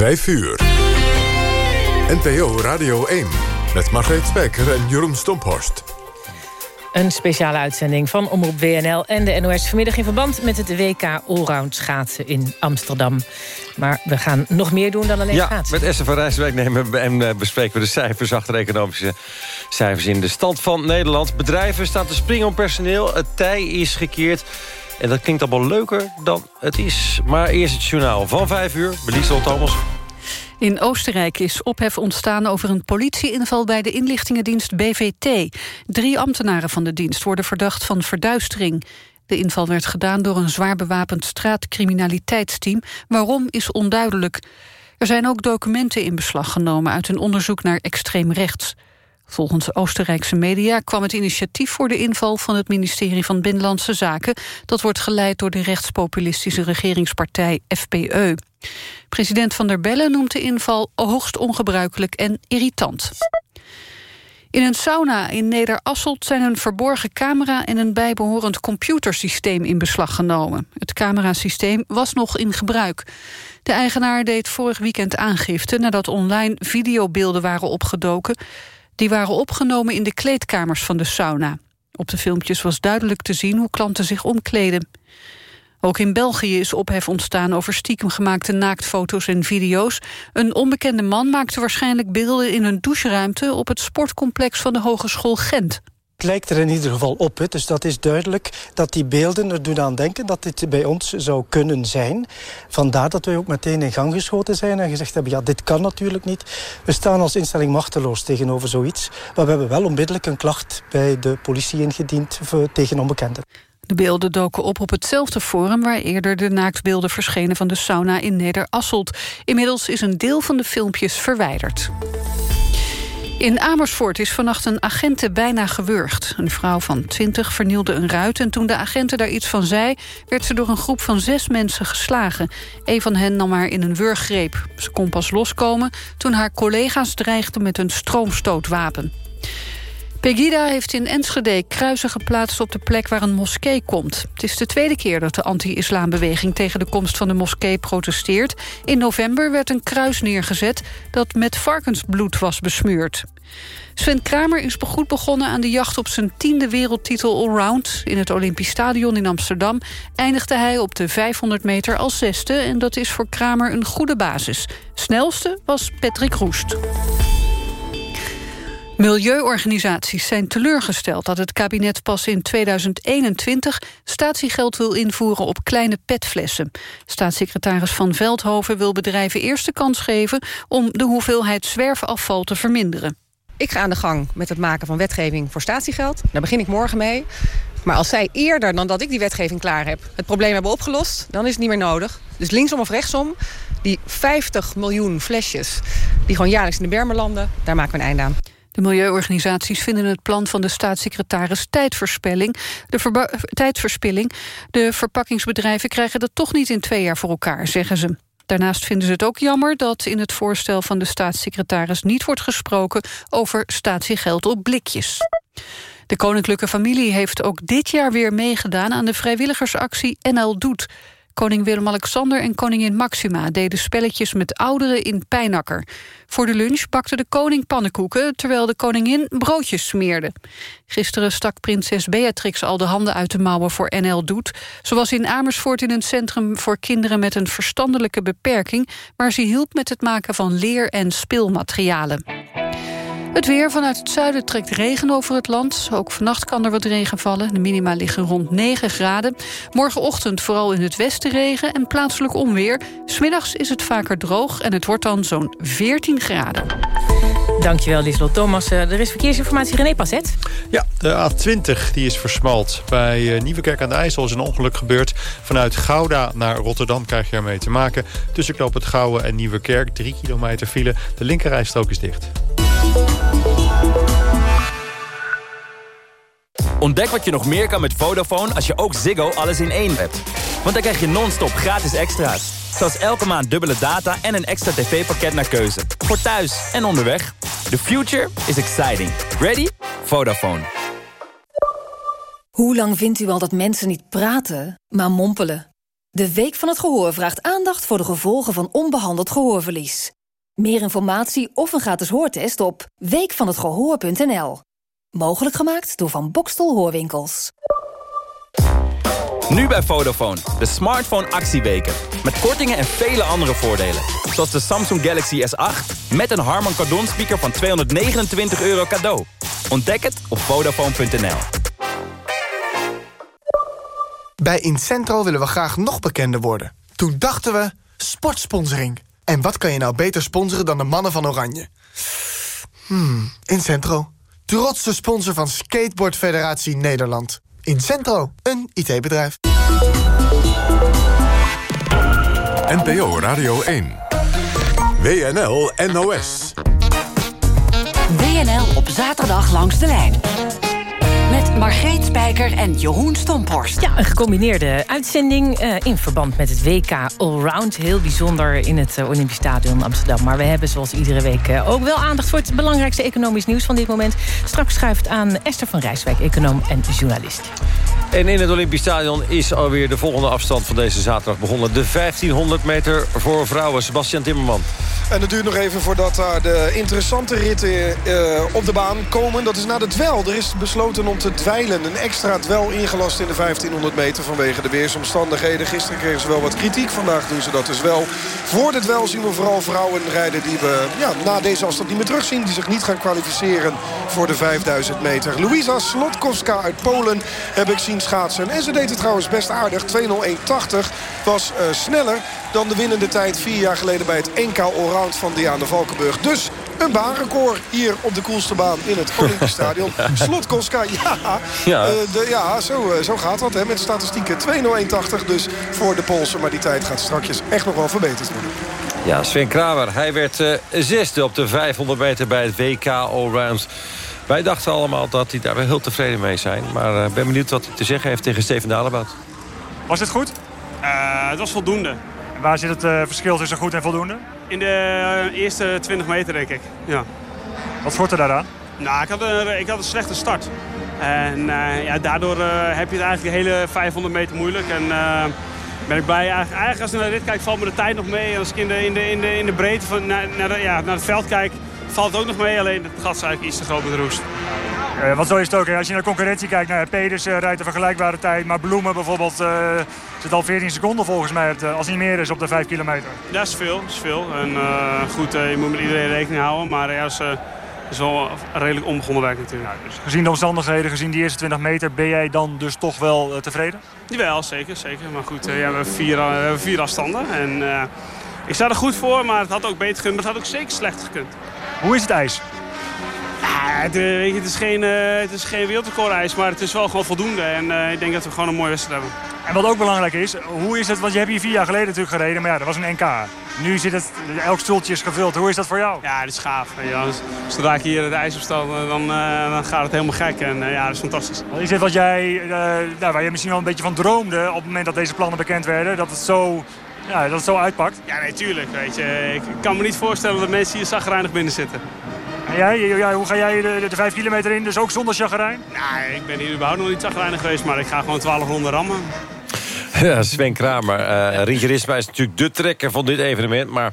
5 uur. NPO Radio 1 met Margreet Spijker en Jeroen Stomphorst. Een speciale uitzending van Omroep WNL en de NOS vanmiddag in verband met het WK Allround schaatsen in Amsterdam. Maar we gaan nog meer doen dan alleen ja, schaatsen. met Esther van Rijswijk nemen we en eh, bespreken we de cijfers achter economische cijfers in de stand van Nederland. Bedrijven staan te springen om personeel, het tij is gekeerd. En dat klinkt allemaal leuker dan het is. Maar eerst het journaal van 5 uur. Beliesel Thomas. In Oostenrijk is ophef ontstaan over een politieinval bij de inlichtingendienst BVT. Drie ambtenaren van de dienst worden verdacht van verduistering. De inval werd gedaan door een zwaar bewapend straatcriminaliteitsteam. Waarom is onduidelijk. Er zijn ook documenten in beslag genomen uit een onderzoek naar extreem rechts. Volgens Oostenrijkse media kwam het initiatief voor de inval van het ministerie van Binnenlandse Zaken. Dat wordt geleid door de rechtspopulistische regeringspartij FPE. President Van der Bellen noemt de inval hoogst ongebruikelijk en irritant. In een sauna in Nederasselt zijn een verborgen camera... en een bijbehorend computersysteem in beslag genomen. Het camerasysteem was nog in gebruik. De eigenaar deed vorig weekend aangifte... nadat online videobeelden waren opgedoken. Die waren opgenomen in de kleedkamers van de sauna. Op de filmpjes was duidelijk te zien hoe klanten zich omkleden. Ook in België is ophef ontstaan over stiekem gemaakte naaktfoto's en video's. Een onbekende man maakte waarschijnlijk beelden in een doucheruimte... op het sportcomplex van de Hogeschool Gent. Het lijkt er in ieder geval op, dus dat is duidelijk dat die beelden er doen aan denken dat dit bij ons zou kunnen zijn. Vandaar dat wij ook meteen in gang geschoten zijn en gezegd hebben, ja, dit kan natuurlijk niet. We staan als instelling machteloos tegenover zoiets, maar we hebben wel onmiddellijk een klacht bij de politie ingediend tegen onbekenden. De beelden doken op op hetzelfde forum... waar eerder de naaktbeelden verschenen van de sauna in Nederasselt. Inmiddels is een deel van de filmpjes verwijderd. In Amersfoort is vannacht een agente bijna gewurgd. Een vrouw van 20 vernielde een ruit en toen de agenten daar iets van zei... werd ze door een groep van zes mensen geslagen. Een van hen nam haar in een wurggreep. Ze kon pas loskomen toen haar collega's dreigden met een stroomstootwapen. Pegida heeft in Enschede kruisen geplaatst op de plek waar een moskee komt. Het is de tweede keer dat de anti-islambeweging tegen de komst van de moskee protesteert. In november werd een kruis neergezet dat met varkensbloed was besmeurd. Sven Kramer is goed begonnen aan de jacht op zijn tiende wereldtitel allround. In het Olympisch Stadion in Amsterdam eindigde hij op de 500 meter als zesde... en dat is voor Kramer een goede basis. Snelste was Patrick Roest. Milieuorganisaties zijn teleurgesteld dat het kabinet pas in 2021 statiegeld wil invoeren op kleine petflessen. Staatssecretaris Van Veldhoven wil bedrijven eerst de kans geven om de hoeveelheid zwerfafval te verminderen. Ik ga aan de gang met het maken van wetgeving voor statiegeld. Daar begin ik morgen mee. Maar als zij eerder dan dat ik die wetgeving klaar heb... het probleem hebben opgelost, dan is het niet meer nodig. Dus linksom of rechtsom, die 50 miljoen flesjes... die gewoon jaarlijks in de bermen landen, daar maken we een einde aan. De milieuorganisaties vinden het plan van de staatssecretaris tijdverspilling. De tijdverspilling. De verpakkingsbedrijven krijgen dat toch niet in twee jaar voor elkaar, zeggen ze. Daarnaast vinden ze het ook jammer dat in het voorstel van de staatssecretaris niet wordt gesproken over statiegeld op blikjes. De koninklijke familie heeft ook dit jaar weer meegedaan aan de vrijwilligersactie NL Doet. Koning Willem-Alexander en koningin Maxima deden spelletjes met ouderen in Pijnakker. Voor de lunch bakte de koning pannenkoeken, terwijl de koningin broodjes smeerde. Gisteren stak prinses Beatrix al de handen uit de mouwen voor NL Doet. Ze was in Amersfoort in een centrum voor kinderen met een verstandelijke beperking... waar ze hielp met het maken van leer- en speelmaterialen. Het weer vanuit het zuiden trekt regen over het land. Ook vannacht kan er wat regen vallen. De minima liggen rond 9 graden. Morgenochtend vooral in het westen regen en plaatselijk onweer. Smiddags is het vaker droog en het wordt dan zo'n 14 graden. Dankjewel, Lieslot Thomas. Er is verkeersinformatie, René Passet. Ja, de A20 die is versmald. Bij uh, Nieuwekerk aan de IJssel is een ongeluk gebeurd. Vanuit Gouda naar Rotterdam krijg je ermee te maken. Tussen Knoop het Gouwen en Nieuwekerk, 3 kilometer file. De linkerrijstrook is dicht. Ontdek wat je nog meer kan met Vodafone als je ook Ziggo alles in één hebt. Want dan krijg je non-stop gratis extra's. Zoals elke maand dubbele data en een extra tv-pakket naar keuze. Voor thuis en onderweg. The future is exciting. Ready? Vodafone. Hoe lang vindt u al dat mensen niet praten, maar mompelen? De Week van het Gehoor vraagt aandacht voor de gevolgen van onbehandeld gehoorverlies. Meer informatie of een gratis hoortest op weekvanhetgehoor.nl. Mogelijk gemaakt door Van Bokstel Hoorwinkels. Nu bij Vodafone, de smartphone actieweken. Met kortingen en vele andere voordelen. Zoals de Samsung Galaxy S8 met een Harman Kardon speaker van 229 euro cadeau. Ontdek het op Vodafone.nl. Bij Incentro willen we graag nog bekender worden. Toen dachten we, sportsponsoring. En wat kan je nou beter sponsoren dan de mannen van Oranje? Hmm, Incentro. Trotse sponsor van Skateboard Federatie Nederland. Incentro, een IT-bedrijf. NPO Radio 1. WNL NOS. WNL op zaterdag langs de lijn. Met Margreet Spijker en Jeroen Stomphorst. Ja, een gecombineerde uitzending uh, in verband met het WK Allround. Heel bijzonder in het uh, Olympisch Stadion Amsterdam. Maar we hebben zoals iedere week uh, ook wel aandacht... voor het belangrijkste economisch nieuws van dit moment. Straks schuift aan Esther van Rijswijk, econoom en journalist. En in het Olympisch Stadion is alweer de volgende afstand van deze zaterdag begonnen. De 1500 meter voor vrouwen. Sebastian Timmerman. En het duurt nog even voordat daar de interessante ritten uh, op de baan komen. Dat is na de dwel. Er is besloten om te dweilen. Een extra dwel ingelast in de 1500 meter vanwege de weersomstandigheden. Gisteren kregen ze wel wat kritiek. Vandaag doen ze dat dus wel. Voor de dwel zien we vooral vrouwen rijden die we ja, na deze afstand niet meer terugzien. Die zich niet gaan kwalificeren voor de 5000 meter. Luisa Slotkowska uit Polen heb ik zien schaatsen. En ze deed het trouwens best aardig. 2.01.80 was uh, sneller dan de winnende tijd vier jaar geleden bij het NK Allround van Diana Valkenburg. Dus een baanrecord hier op de koelste baan in het Olympisch Stadion. Slotkowska, ja, ja. Uh, de, ja zo, uh, zo gaat dat hè, met statistieken. 2.01.80 dus voor de Polsen. Maar die tijd gaat straks echt nog wel verbeterd worden. Ja, Sven Kramer, hij werd uh, zesde op de 500 meter bij het WK Allround. Wij dachten allemaal dat hij daar wel heel tevreden mee zijn. Maar ik ben benieuwd wat hij te zeggen heeft tegen Steven Dalebout. Was het goed? het was voldoende. Waar zit het uh, verschil tussen goed en voldoende? In de uh, eerste 20 meter, denk ik. Ja. Wat schort er daaraan? Nou, ik had een, ik had een slechte start. En uh, ja, daardoor heb je het eigenlijk de hele 500 meter moeilijk. En ben ik blij. Eigenlijk, als ik naar de rit kijk, valt me de tijd nog mee. En als ik in de, in de, in de, in de breedte van, naar, naar, de, ja, naar het veld kijk, valt het ook nog mee. Alleen het gat is eigenlijk iets te groot met de roest. Uh, wat zo is het ook. Als je naar de concurrentie kijkt, nou, Peders uh, rijdt een vergelijkbare tijd. Maar Bloemen bijvoorbeeld uh, zit al 14 seconden volgens mij, het, als niet meer is, op de 5 kilometer. Ja, dat is veel. Dat is veel. En goed, je moet met iedereen rekening houden. Maar ja, dat is, is wel redelijk onbegonnen werk natuurlijk. Ja, dus gezien de omstandigheden, gezien die eerste 20 meter, ben jij dan dus toch wel tevreden? Jawel, zeker. zeker. Maar goed, ja, we, hebben vier, we hebben vier afstanden. En, ik sta er goed voor, maar het had ook beter gekund. Maar het had ook zeker slecht gekund. Hoe is het ijs? Ja, het, weet je, het is geen, uh, het is geen wereldrecordijs, maar het is wel gewoon voldoende. En uh, ik denk dat we gewoon een mooie wedstrijd hebben. En wat ook belangrijk is, hoe is het, want je hebt hier vier jaar geleden natuurlijk gereden, maar ja, dat was een NK. Nu zit het, elk stoeltje is gevuld. Hoe is dat voor jou? Ja, het is gaaf. Ja, dus, zodra ik hier het ijs op sta, dan, uh, dan gaat het helemaal gek. En ja, dat is fantastisch. Is dit wat jij, nou, waar je misschien wel een beetje van droomde op het moment dat deze plannen bekend werden? Dat het zo ja, dat het zo uitpakt? Ja, natuurlijk. weet je. Ik kan me niet voorstellen dat mensen hier zagrijnig binnen zitten. En jij, ja, hoe ga jij de, de 5 kilometer in? Dus ook zonder chagrijn? Nee, ik ben hier überhaupt nog niet chagrijnig geweest, maar ik ga gewoon 12 ronden rammen. Ja, Sven Kramer. Uh, is natuurlijk de trekker van dit evenement. Maar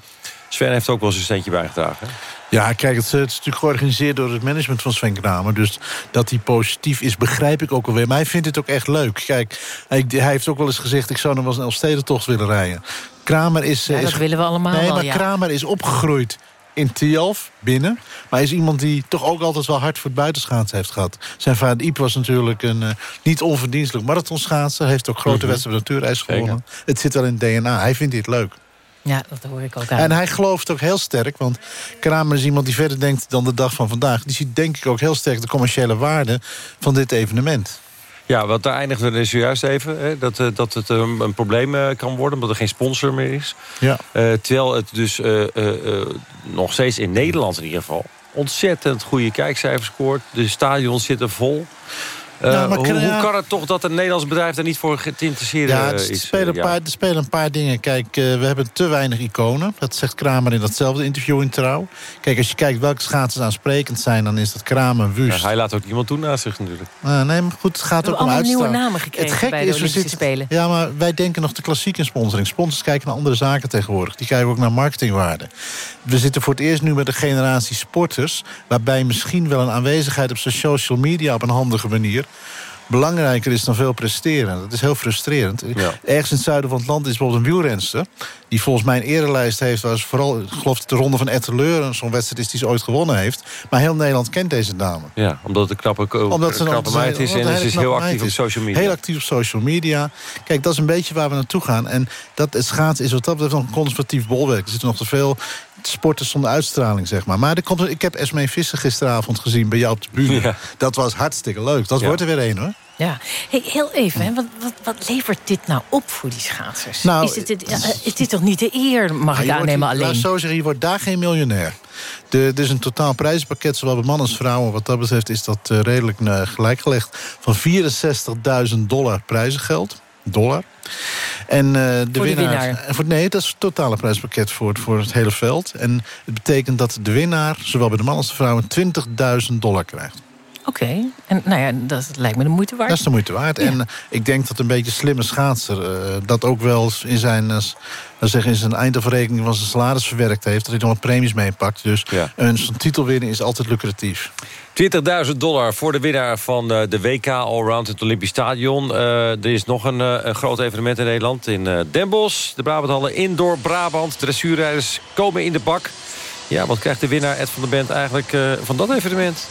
Sven heeft ook wel zijn steentje bijgedragen. Ja, kijk, het, het, is natuurlijk georganiseerd door het management van Sven Kramer. Dus dat hij positief is, begrijp ik ook alweer. Maar hij vindt het ook echt leuk. Kijk, hij, hij heeft ook wel eens gezegd... ik zou nog wel eens een Elfstedentocht willen rijden. Kramer is... Ja, dat is, willen we allemaal Nee, wel, maar ja. Kramer is opgegroeid in Tialf, binnen. Maar hij is iemand die toch ook altijd wel hard voor het buitenschaatsen heeft gehad. Zijn vader Iep was natuurlijk een uh, niet onverdienstelijk marathonschaatser. Heeft ook grote Mhm. wedstrijden natuurreis gewonnen. Het zit wel in het DNA. Hij vindt dit leuk. Ja, dat hoor ik ook aan. En hij gelooft ook heel sterk, want Kramer is iemand die verder denkt dan de dag van vandaag. Die ziet denk ik ook heel sterk de commerciële waarde van dit evenement. Ja, want daar eindigden we dus juist even. Hè, dat, eh, dat het um, een probleem uh, kan worden, omdat er geen sponsor meer is. Ja. Uh, terwijl het dus uh, nog steeds in Nederland in ieder geval... ontzettend goede kijkcijfers scoort. De stadions zitten vol. Eh, maar hoe, kan- hoe kan het toch dat een Nederlands bedrijf daar niet voor geïnteresseerd Ja, eh, er is? spelen, een Ja. paar, er spelen een paar dingen. Kijk, eh, we hebben te weinig iconen. Dat zegt Kramer in datzelfde interview in Trouw. Kijk, als je kijkt welke schaatsers aansprekend zijn... dan is dat Kramer, Wust. Ja, hij laat ook iemand doen naast zich natuurlijk. Ah, nee, maar goed, het gaat We ook hebben om allemaal uitstraling. nieuwe namen gekregen bij de Olympische zitten- Spelen. Ja, maar wij denken nog de klassieke sponsoring. Sponsors kijken naar andere zaken tegenwoordig. Die kijken ook naar marketingwaarde. We zitten voor het eerst nu met een generatie sporters... waarbij misschien wel een aanwezigheid op zijn social media... op een handige manier belangrijker is dan veel presteren. Dat is heel frustrerend. Ergens in het zuiden van het land is bijvoorbeeld een wielrenster... die volgens mij een erelijst heeft... waar ze vooral, ik geloof de ronde van Etteleur... zo'n wedstrijd is die ze ooit gewonnen heeft. Maar heel Nederland kent deze dame. Ja, omdat het knappe, Omdat ze een knappe meid is en ze is heel actief op social media. Heel actief op social media. Kijk, dat is een beetje waar we naartoe gaan. En dat, het schaatsen is wat dat betreft nog een conservatief bolwerk. Er zitten nog te veel sporters zonder uitstraling, zeg maar. Maar er komt, ik heb Esmee Visser gisteravond gezien bij jou op de bühne. Dat was hartstikke leuk. Dat Ja. wordt er weer één, hoor. Ja, hey, heel even, hè. Wat, wat, wat levert dit nou op voor die schaatsers? Nou, is, dit, dit, ja, is dit toch niet de eer, mag ik aannemen, alleen? ik zo zeggen, je wordt daar geen miljonair. De, er is een totaal prijzenpakket, zowel bij man als vrouwen. Wat dat betreft is dat eh, redelijk eh, gelijkgelegd. Van 64.000 dollar prijzengeld. Dollar. En eh, de Voor de winnaar. Voor, nee, dat is het totale prijspakket voor, het- voor het hele veld. En het betekent dat de winnaar, zowel bij de man als de vrouwen, 20.000 dollar krijgt. Oké, en nou ja, dat lijkt me de moeite waard. Dat is de moeite waard. En eh, ik denk dat een beetje slimme schaatser... eh, dat ook wel in zijn, eh, laten we zeggen, in zijn eindafrekening van zijn salaris verwerkt heeft. Dat hij nog wat premies meepakt. Dus een zo'n titel winnen is altijd lucratief. 20.000 dollar voor de winnaar van eh, de WK Allround in het Olympisch Stadion. Eh, er is nog een, eh, een groot evenement in Nederland in eh Den Bosch. De Brabanthallen Indoor Brabant. Dressuurrijders komen in de bak. Ja, wat krijgt de winnaar Ed van der Bent eigenlijk eh, van dat evenement?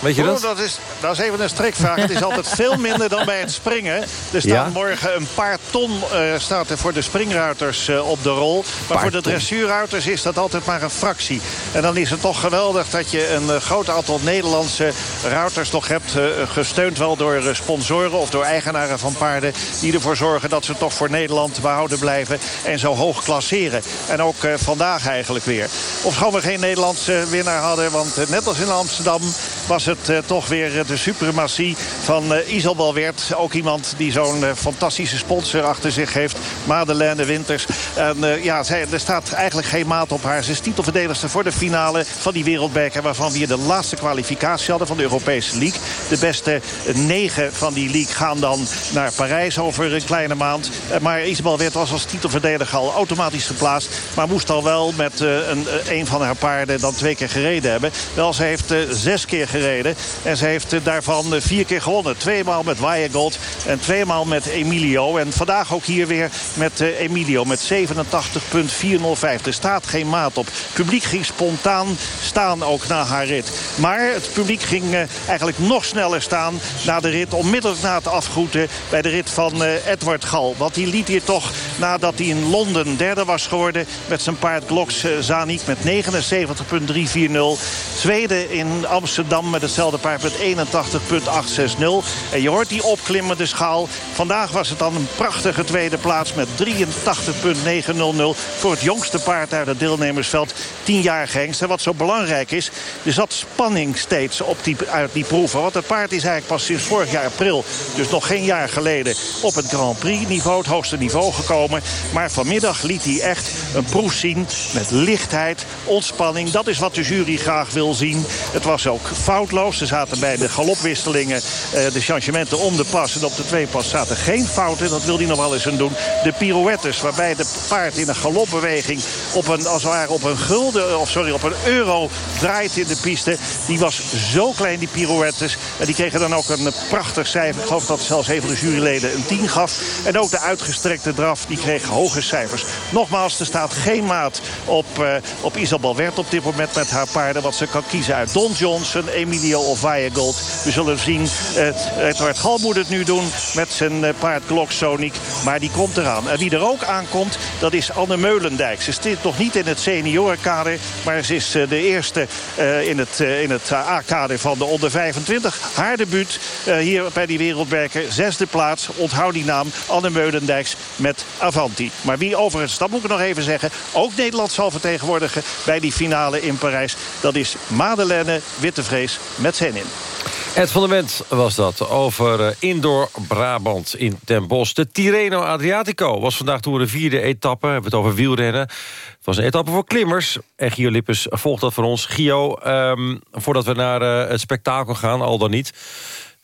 Weet je dat? dat, is, dat is even een strikvraag. Het is altijd veel minder dan bij het springen. Er staan Ja? morgen een paar ton eh, staat er voor de springruiters eh, op de rol. Maar voor de dressuurruiters is dat altijd maar een fractie. En dan is het toch geweldig dat je een eh, groot aantal Nederlandse ruiters nog hebt. gesteund wel door sponsoren of door eigenaren van paarden. Die ervoor zorgen dat ze toch voor Nederland behouden blijven. En zo hoog klasseren. En ook vandaag eigenlijk weer. Ofschoon we geen Nederlandse winnaar hadden. Want net als in Amsterdam was het eh, toch weer de suprematie van eh Isabel Wert. Ook iemand die zo'n eh, fantastische sponsor achter zich heeft. Madeleine Winters. En ja, zij, er staat eigenlijk geen maat op haar. Ze is titelverdedigster voor de finale van die wereldbeker... waarvan we de laatste kwalificatie hadden van de Europese League. De beste negen van die league gaan dan naar Parijs over een kleine maand. Maar Isabel Wert was als titelverdediger al automatisch geplaatst. Maar moest al wel met een, een van haar paarden dan twee keer gereden hebben. Wel, ze heeft zes keer gereden. En ze heeft eh, daarvan eh, vier keer gewonnen. Tweemaal met Wiregold en tweemaal met Emilio. En vandaag ook hier weer met eh, Emilio met 87,405. Er staat geen maat op. Het publiek ging spontaan staan ook na haar rit. Maar het publiek ging eigenlijk nog sneller staan na de rit. Onmiddellijk na het afgroeten bij de rit van Edward Gal. Want die liet hier toch nadat hij in Londen derde was geworden... met zijn paard Gloks eh, Zanik met 79,340. Tweede in Amsterdam met hetzelfde paard met 81,860. En je hoort die opklimmende schaal. Vandaag was het dan een prachtige tweede plaats met 83,900 voor het jongste paard uit het deelnemersveld. 10 jaar hengst. En wat zo belangrijk is, er zat spanning steeds op die, uit die proeven. Want het paard is eigenlijk pas sinds vorig jaar april, dus nog geen jaar geleden, op het Grand Prix niveau, het hoogste niveau gekomen. Maar vanmiddag liet hij echt een proef zien met lichtheid, ontspanning. Dat is wat de jury graag wil zien. Het was ook foutloos. Er zaten bij de galopwisselingen eh, de changementen om de pas en op de twee pas zaten geen fouten. Dat wil hij nog wel eens doen. De pirouettes, waarbij de paard in een galopbeweging op een, als het ware op een gulden, of sorry, op een euro draait in de piste. Die was zo klein, die pirouettes. En die kregen dan ook een prachtig cijfer. Ik geloof dat zelfs een de juryleden een 10 gaf. En ook de uitgestrekte draf, die kreeg hoge cijfers. Nogmaals, er staat geen maat op, eh, op Isabel Wert op dit moment met haar paarden. Wat ze kan kiezen uit Don Johnson, Of Viagold. We zullen zien. Edward Gal moet het nu doen met zijn uh, paard Glock Sonic. Maar die komt eraan. En wie er ook aankomt, dat is Anne Meulendijk. Ze zit nog niet in het seniorenkader. Maar ze is uh, de eerste in het, in het A-kader van de onder 25. Haar debuut hier bij die wereldwerker. Zesde plaats. Onthoud die naam. Anne Meulendijks met Avanti. Maar wie overigens, dat moet ik nog even zeggen... ook Nederland zal vertegenwoordigen bij die finale in Parijs. Dat is Madeleine Wittevrees met Zenin. Het fundament was dat over uh, indoor Brabant in Den Bosch. De Tirreno Adriatico was vandaag door de vierde etappe. We hebben het over wielrennen. Het was een etappe voor klimmers. En Gio Lippes volgt dat voor ons. Gio, um, voordat we naar uh, het spektakel gaan, al dan niet...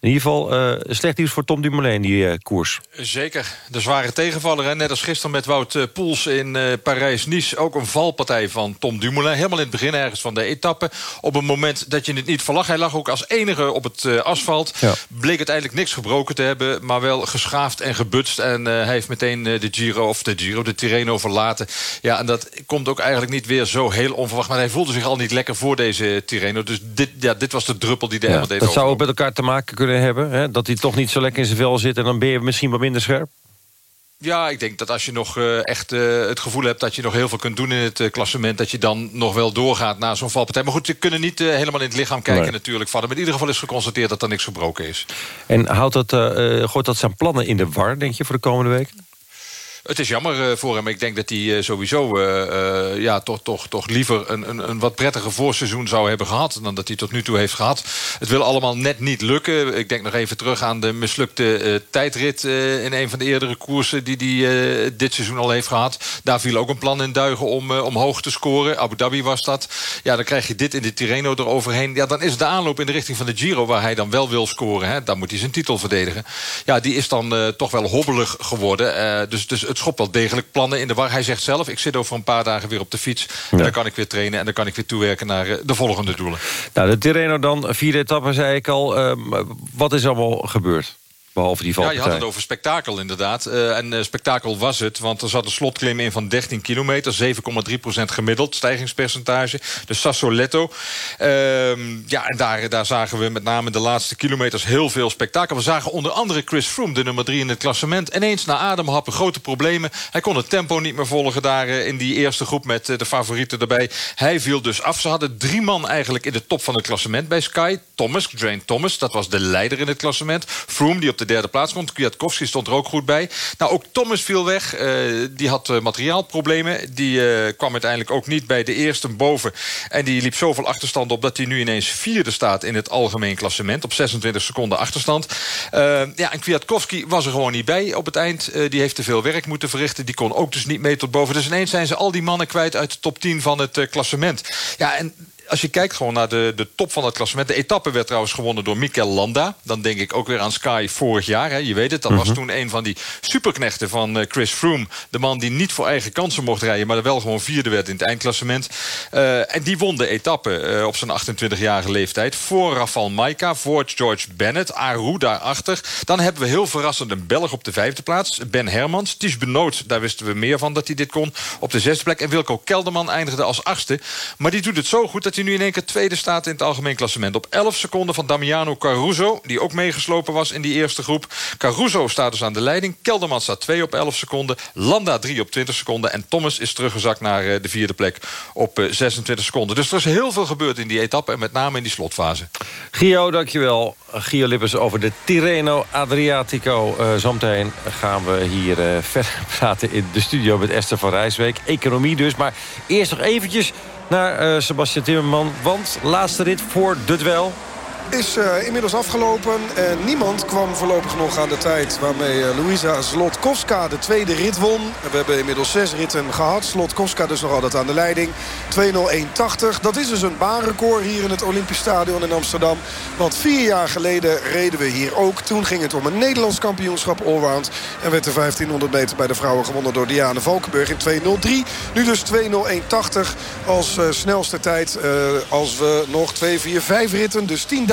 In ieder geval uh, slecht nieuws voor Tom Dumoulin, die uh, koers. Zeker. De zware tegenvaller. Hè? Net als gisteren met Wout uh, Poels in Parijs-Nice. Ook een valpartij van Tom Dumoulin. Helemaal in het begin ergens van de etappe. Op een moment dat je het niet verlag. Hij lag ook als enige op het asfalt. Ja. Bleek uiteindelijk niks gebroken te hebben. Maar wel geschaafd en gebutst. En hij heeft meteen de Giro, of de Giro, de Tirreno verlaten. Ja, en dat komt ook eigenlijk niet weer zo heel onverwacht. Maar hij voelde zich al niet lekker voor deze Tirreno. Dus dit, ja, dit was de druppel die de ja, helemaal deed Dat zou ook met elkaar te maken kunnen hebben. Hè? Dat hij toch niet zo lekker in zijn vel zit... en dan ben je misschien wat minder scherp? Ja, ik denk dat als je nog uh, echt uh, het gevoel hebt... dat je nog heel veel kunt doen in het klassement... dat je dan nog wel doorgaat naar zo'n valpartij. Maar goed, je kunnen niet helemaal in het lichaam kijken nee. natuurlijk. Van. Maar in ieder geval is geconstateerd dat er niks gebroken is. En houdt dat, gooit dat zijn plannen in de war, denk je, voor de komende week? Het is jammer uh, voor hem. Ik denk dat hij uh, sowieso uh, ja, toch, toch, toch liever een, een, een wat prettiger voorseizoen zou hebben gehad... dan dat hij tot nu toe heeft gehad. Het wil allemaal net niet lukken. Ik denk nog even terug aan de mislukte tijdrit... in een van de eerdere koersen die hij dit seizoen al heeft gehad. Daar viel ook een plan in duigen om, hoog te scoren. Abu Dhabi was dat. Ja, dan krijg je dit in de Tirreno eroverheen. Ja, dan is de aanloop in de richting van de Giro... waar hij dan wel wil scoren. Hè. Dan moet hij zijn titel verdedigen. Ja, die is dan toch wel hobbelig geworden. dus, dus het schopt wel degelijk plannen in de war. Hij zegt zelf, ik zit over een paar dagen weer op de fiets. En dan kan ik weer trainen en dan kan ik weer toewerken naar eh, de volgende doelen. Nou, de Tirreno dan, vierde etappe zei ik al. Uh, wat is allemaal gebeurd? Behalve die valpartij. Ja, je had het over spektakel inderdaad. Uh, en uh, spektakel was het, want er zat een slotklim in van 13 kilometer. 7,3% gemiddeld stijgingspercentage. De Sassoletto. Uh, ja, en daar, daar zagen we met name de laatste kilometers heel veel spektakel. We zagen onder andere Chris Froome, de nummer 3 in het klassement. Ineens na ademhappen, grote problemen. Hij kon het tempo niet meer volgen daar uh, in die eerste groep met de favorieten erbij. Hij viel dus af. Ze hadden drie man eigenlijk in de top van het klassement bij Sky. Thomas, Drain Thomas, dat was de leider in het klassement. Froome, die op de de derde plaats komt. Kwiatkowski stond er ook goed bij. Nou, ook Thomas viel weg. Uh, die had uh, materiaalproblemen. Die uh, kwam uiteindelijk ook niet bij de eerste boven. En die liep zoveel achterstand op... dat hij nu ineens vierde staat in het algemeen klassement. Op 26 seconden achterstand. ja, en Kwiatkowski was er gewoon niet bij op het eind. die heeft te veel werk moeten verrichten. Die kon ook dus niet mee tot boven. Dus ineens zijn ze al die mannen kwijt uit de top 10 van het klassement. Ja, en als je kijkt gewoon naar de, de top van het klassement... de etappe werd trouwens gewonnen door Mikel Landa. Dan denk ik ook weer aan Sky vorig jaar. Hè. Je weet het, dat was mhm. toen een van die superknechten van uh, Chris Froome. De man die niet voor eigen kansen mocht rijden... maar wel gewoon vierde werd in het eindklassement. Uh, en die won de etappe uh, op zijn 28-jarige leeftijd... voor Rafal Maika, voor George Bennett, Aru daarachter. Dan hebben we heel verrassend een Belg op de vijfde plaats. Ben Hermans, Ties Benoot, daar wisten we meer van dat hij dit kon... op de zesde plek. En Wilco Kelderman eindigde als achtste. Maar die doet het zo goed dat hij nu in één keer tweede staat in het algemeen klassement. Op 11 seconden van Damiano Caruso, die ook meegeslopen was in die eerste groep. Caruso staat dus aan de leiding. Kelderman staat 2 op 11 seconden. Landa 3 op 20 seconden. En Thomas is teruggezakt naar eh, de vierde plek op 26 eh, seconden. Dus er is heel veel gebeurd in die etappe en met name in die slotfase. Gio, dankjewel. Gio Lippers over de Tirreno Adriatico. Uh, zometeen gaan we hier uh, verder praten in de studio met Esther van Rijsweek. Economie dus, maar eerst nog eventjes naar uh, Sebastian Timmerman. Want laatste rit voor de duel is uh, inmiddels afgelopen. En niemand kwam voorlopig nog aan de tijd waarmee uh, Luisa Zlotkowska de tweede rit won. We hebben inmiddels zes ritten gehad. Zlotkowska dus nog altijd aan de leiding. 2.01.80. Dat is dus een baanrecord hier in het Olympisch Stadion in Amsterdam. Want vier jaar geleden reden we hier ook. Toen ging het om een Nederlands kampioenschap allround. En werd de 1500 meter bij de vrouwen gewonnen door Diane Valkenburg in 2.03. Nu dus 2.01.80 als uh, snelste tijd. als we nog 2, 4, 5 ritten. Dus 10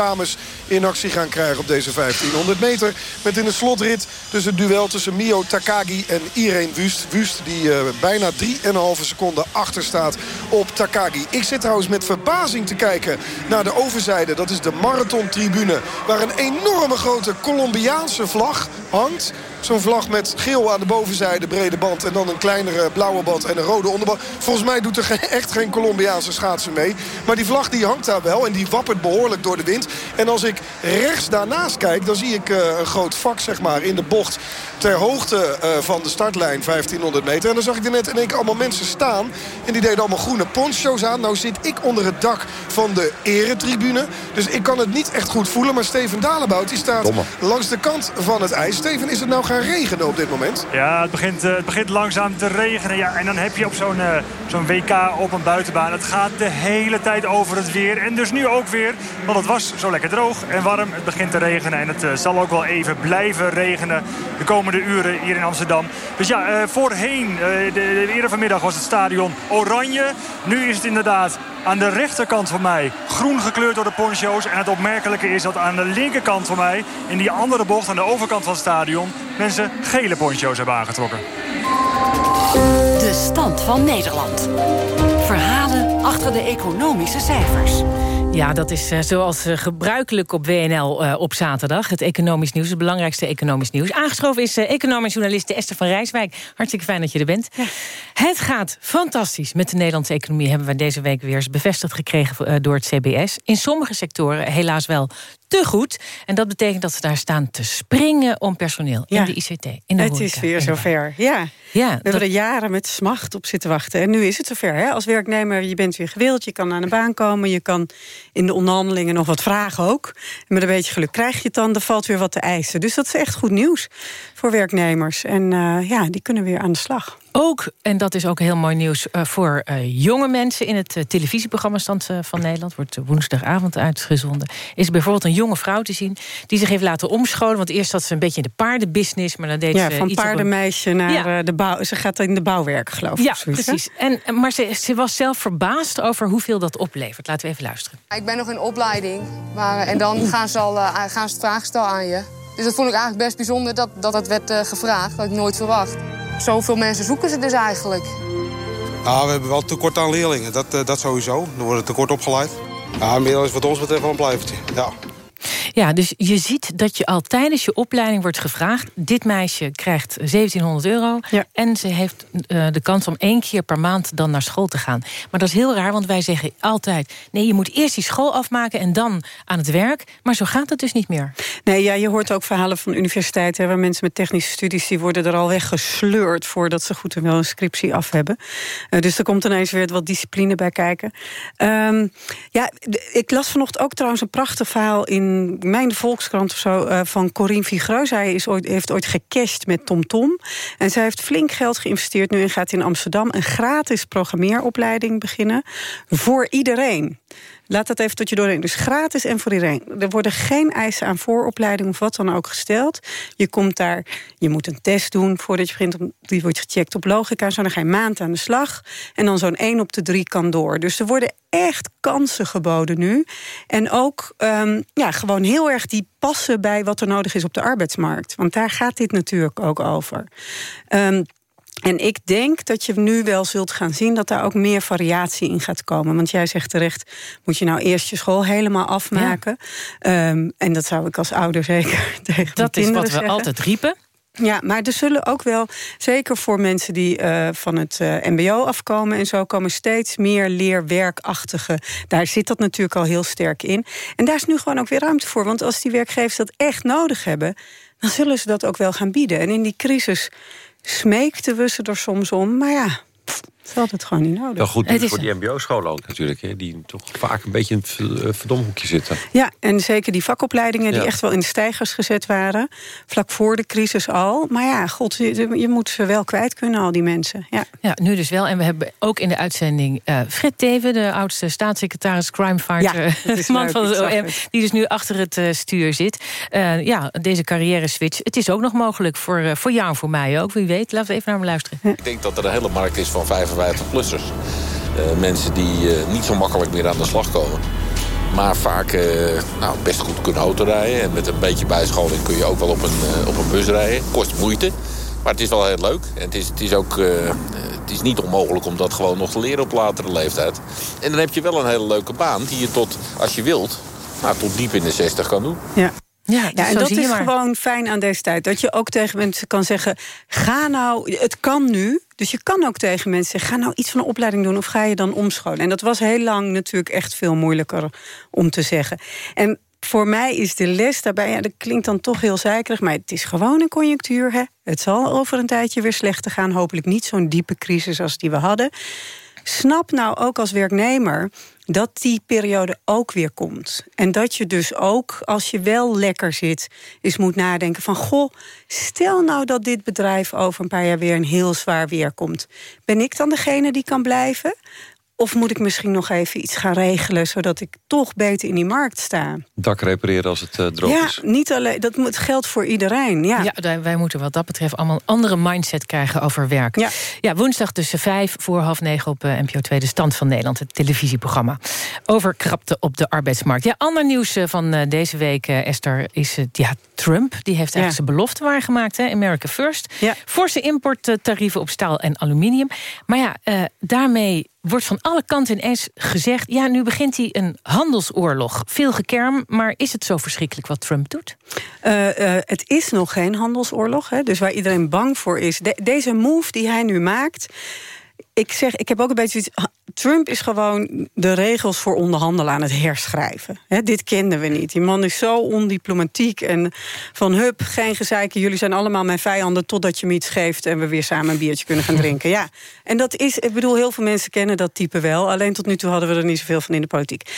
in actie gaan krijgen op deze 1500 meter. Met in de slotrit dus het duel tussen Mio Takagi en Irene Wust. Wust die uh, bijna 3,5 seconden achter staat op Takagi. Ik zit trouwens met verbazing te kijken naar de overzijde. Dat is de marathontribune waar een enorme grote Colombiaanse vlag hangt. Zo'n vlag met geel aan de bovenzijde, brede band... en dan een kleinere blauwe band en een rode onderband. Volgens mij doet er echt geen Colombiaanse schaatser mee. Maar die vlag die hangt daar wel en die wappert behoorlijk door de wind. En als ik rechts daarnaast kijk, dan zie ik uh, een groot vak zeg maar, in de bocht ter hoogte uh, van de startlijn 1500 meter. En dan zag ik er net in één keer allemaal mensen staan. En die deden allemaal groene poncho's aan. Nou zit ik onder het dak van de eretribune. Dus ik kan het niet echt goed voelen. Maar Steven Dalebout die staat Domme. langs de kant van het ijs. Steven, is het nou regenen op dit moment? Ja, het begint, uh, het begint langzaam te regenen. Ja, en dan heb je op zo'n zo'n WK op een buitenbaan. Het gaat de hele tijd over het weer. En dus nu ook weer. Want het was zo lekker droog en warm. Het begint te regenen. En het zal ook wel even blijven regenen de komende uren hier in Amsterdam. Dus ja, voorheen, de, de, eerder vanmiddag was het stadion oranje. Nu is het inderdaad aan de rechterkant van mij groen gekleurd door de poncho's. En het opmerkelijke is dat aan de linkerkant van mij, in die andere bocht aan de overkant van het stadion, mensen gele poncho's hebben aangetrokken. De stand van Nederland. Verhalen achter de economische cijfers. Ja, dat is uh, zoals uh, gebruikelijk op WNL uh, op zaterdag. Het economisch nieuws, het belangrijkste economisch nieuws. Aangeschoven is economisch journaliste Esther van Rijswijk. Hartstikke fijn dat je er bent. Ja. Het gaat fantastisch met de Nederlandse economie... hebben we deze week weer eens bevestigd gekregen door het CBS. In sommige sectoren helaas wel te goed. En dat betekent dat ze daar staan te springen om personeel. Ja. In de ICT, in de Het is weer zover, ja. ja we hebben er jaren met smacht op zitten wachten. En nu is het zover. Hè? Als werknemer, je bent weer gewild, je kan aan de baan komen... je kan in de onderhandelingen nog wat vragen ook. En met een beetje geluk krijg je het dan, er valt weer wat te eisen. Dus dat is echt goed nieuws voor werknemers. En uh, ja, die kunnen weer aan de slag. Ook, en dat is ook heel mooi nieuws uh, voor uh, jonge mensen... in het uh, televisieprogramma Stand van Nederland... wordt woensdagavond uitgezonden... is bijvoorbeeld een jonge vrouw te zien... die zich heeft laten omscholen. Want eerst zat ze een beetje in de paardenbusiness... maar dan deed ja, ze van iets paardenmeisje een... naar ja. de bouw. Ze gaat in de bouwwerken, geloof ik. Ja, zoiets, precies. En, maar ze, ze, was zelf verbaasd over hoeveel dat oplevert. Laten we even luisteren. Ik ben nog in opleiding. Maar, en dan gaan ze, al, gaan ze vragen stellen aan je. Dus dat vond ik eigenlijk best bijzonder dat dat, dat werd uh, gevraagd. Dat had ik nooit verwacht. Zoveel mensen zoeken ze dus eigenlijk. We hebben wel tekort aan leerlingen. Dat, uh, dat sowieso. Er wordt tekort opgeleid. Ja, inmiddels wat ons betreft wel een blijvertje. Ja. Ja, dus je ziet dat je al tijdens je opleiding wordt gevraagd... dit meisje krijgt 1700 euro ja. en ze heeft uh, de kans om één keer per maand dan naar school te gaan. Maar dat is heel raar, want wij zeggen altijd... nee, je moet eerst die school afmaken en dan aan het werk. Maar zo gaat het dus niet meer. Nee, ja, je hoort ook verhalen van universiteiten... waar mensen met technische studies die worden er al weggesleurd... voordat ze goed en wel een scriptie af hebben. Uh, dus er komt ineens weer wat discipline bij kijken. Um, ja, ik las vanochtend ook trouwens een prachtig verhaal... in mijn Volkskrant of zo, uh, van Corinne Vigreus. Zij is ooit, heeft ooit gecashed met TomTom. Tom. En zij heeft flink geld geïnvesteerd nu en gaat in Amsterdam... een gratis programmeeropleiding beginnen voor iedereen. Laat dat even tot je doorheen. Dus gratis en voor iedereen. Er worden geen eisen aan vooropleiding of wat dan ook gesteld. Je komt daar, je moet een test doen voordat je begint. Die wordt gecheckt op logica. Zo dan ga je maand aan de slag. En dan zo'n 1 op de 3 kan door. Dus er worden echt kansen geboden nu. En ook um, ja, gewoon heel erg die passen bij wat er nodig is op de arbeidsmarkt. Want daar gaat dit natuurlijk ook over. Um, en ik denk dat je nu wel zult gaan zien dat daar ook meer variatie in gaat komen. Want jij zegt terecht, moet je nou eerst je school helemaal afmaken? Ja. Um, en dat zou ik als ouder zeker tegen Dat is wat we zeggen. altijd riepen. Ja, maar er zullen ook wel, zeker voor mensen die uh, van het uh, mbo afkomen... en zo komen steeds meer leerwerkachtige... daar zit dat natuurlijk al heel sterk in. En daar is nu gewoon ook weer ruimte voor. Want als die werkgevers dat echt nodig hebben... dan zullen ze dat ook wel gaan bieden. En in die crisis smeekten we ze er soms om. Maar ja, ze hadden het gewoon niet nodig. Wel goed nieuws voor die mbo-scholen ook natuurlijk. Hè, die toch vaak een beetje in het verdomhoekje zitten. Ja, en zeker die vakopleidingen die echt wel in de stijgers gezet waren. Vlak voor de crisis al. Maar ja, god, je, je moet ze wel kwijt kunnen, al die mensen. Ja. Ja, nu dus wel. En we hebben ook in de uitzending uh, Fred Teven... de oudste staatssecretaris crimefighter, Ja, dat man leuk, van het OM... het. die dus nu achter het uh, stuur zit. Uh, ja, deze carrière-switch. Het is ook nog mogelijk voor, uh, voor jou en voor mij ook. Wie weet, laten we even naar hem luisteren. Ik denk dat er een hele markt is van 55-plussers. Uh, mensen die uh, niet zo makkelijk meer aan de slag komen. Maar vaak uh, nou, best goed kunnen autorijden. En met een beetje bijscholing kun je ook wel op een, op een bus rijden. Kost moeite. Maar het is wel heel leuk. En het is, het is ook het is niet onmogelijk om dat gewoon nog te leren op latere leeftijd. En dan heb je wel een hele leuke baan die je tot, als je wilt, nou, tot diep in de 60 kan doen. Ja. Ja, Ja, dus en dat is maar. gewoon fijn aan deze tijd. Dat je ook tegen mensen kan zeggen: ga nou, het kan nu. Dus je kan ook tegen mensen zeggen: ga nou iets van een opleiding doen of ga je dan omscholen. En dat was heel lang natuurlijk echt veel moeilijker om te zeggen. En voor mij is de les daarbij, ja, dat klinkt dan toch heel zeikerig, maar het is gewoon een conjunctuur. Hè? Het zal over een tijdje weer slechter gaan. Hopelijk niet zo'n diepe crisis als die we hadden. Snap nou ook als werknemer dat die periode ook weer komt. En dat je dus ook, als je wel lekker zit, eens moet nadenken van... goh, stel nou dat dit bedrijf over een paar jaar weer een heel zwaar weer komt. Ben ik dan degene die kan blijven? Of moet ik misschien nog even iets gaan regelen... zodat ik toch beter in die markt sta? Dak repareren als het eh, droog ja, is. niet alleen, dat moet- geldt voor iedereen. Ja. Ja, wij- moeten wat dat betreft allemaal een andere mindset krijgen over werk. Ja, woensdag tussen vijf voor half negen op eh, NPO 2 de stand van Nederland, het televisieprogramma. Over krapte op de arbeidsmarkt. Ja, ander nieuws eh, van eh, deze week, Esther, is ja, Trump. Die heeft eigenlijk zijn belofte waargemaakt, hè, America First. Forse importtarieven op staal en aluminium. Maar ja, eh, daarmee wordt van alle kanten ineens gezegd... ja, nu begint hij een handelsoorlog. Veel gekerm, maar is het zo verschrikkelijk wat Trump doet? Eh, eh, het is nog geen handelsoorlog, hè, dus waar iedereen bang voor is. De- deze move die hij nu maakt. Ik zeg, ik heb ook een beetje iets. Trump is gewoon de regels voor onderhandelen aan het herschrijven. Dit kenden we niet. Die man is zo ondiplomatiek en van hup, geen gezeiken. Jullie zijn allemaal mijn vijanden totdat je me iets geeft en we weer samen een biertje kunnen gaan drinken. Ja, en dat is, ik bedoel, heel veel mensen kennen dat type wel. Alleen tot nu toe hadden we er niet zoveel van in de politiek.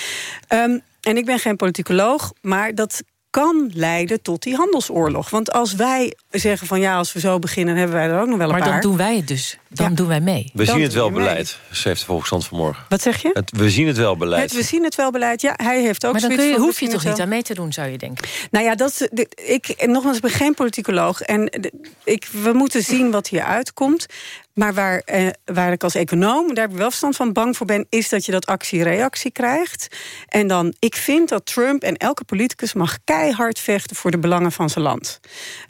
Ehm, en ik ben geen politicoloog, maar dat kan leiden tot die handelsoorlog. Want als wij zeggen van ja, als we zo beginnen... hebben wij er ook nog wel een Maar paar. dan doen wij het dus. Dan doen wij mee. We Dan zien het wel beleid, schreef de Volkskrant vanmorgen. Wat zeg je? Het, we zien het wel beleid. Het, we zien het wel beleid. Ja, hij heeft ook Maar dan kun je, hoef je toch niet aan mee te doen, zou je denken. Nou ja, dat, ik, en nogmaals, ik ben geen politicoloog. En de- ik, we moeten zien wat hier uitkomt. Maar waar, eh, waar ik als econoom, daar wel verstand van, bang voor ben... is dat je dat actie-reactie krijgt. En dan, ik vind dat Trump en elke politicus mag keihard vechten... voor de belangen van zijn land.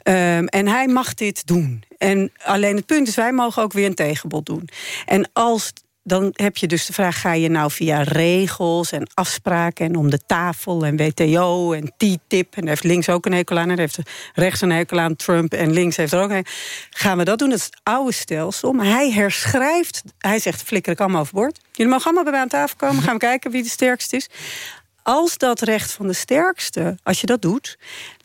Ehm, en hij mag dit doen. En alleen het punt is, wij mogen ook weer een tegenbod doen. En als dan heb je dus de vraag: ga je nou via regels en afspraken en om de tafel en WTO en TTIP? En daar heeft links ook een hekel aan, en daar heeft rechts een hekel aan Trump en links heeft er ook een. Gaan we dat doen? Dat is het oude stelsel. Maar hij herschrijft, hij zegt: flikker ik allemaal overboord. Jullie mogen allemaal bij mij aan tafel komen, gaan we kijken wie de sterkste is. Als dat recht van de sterkste, als je dat doet,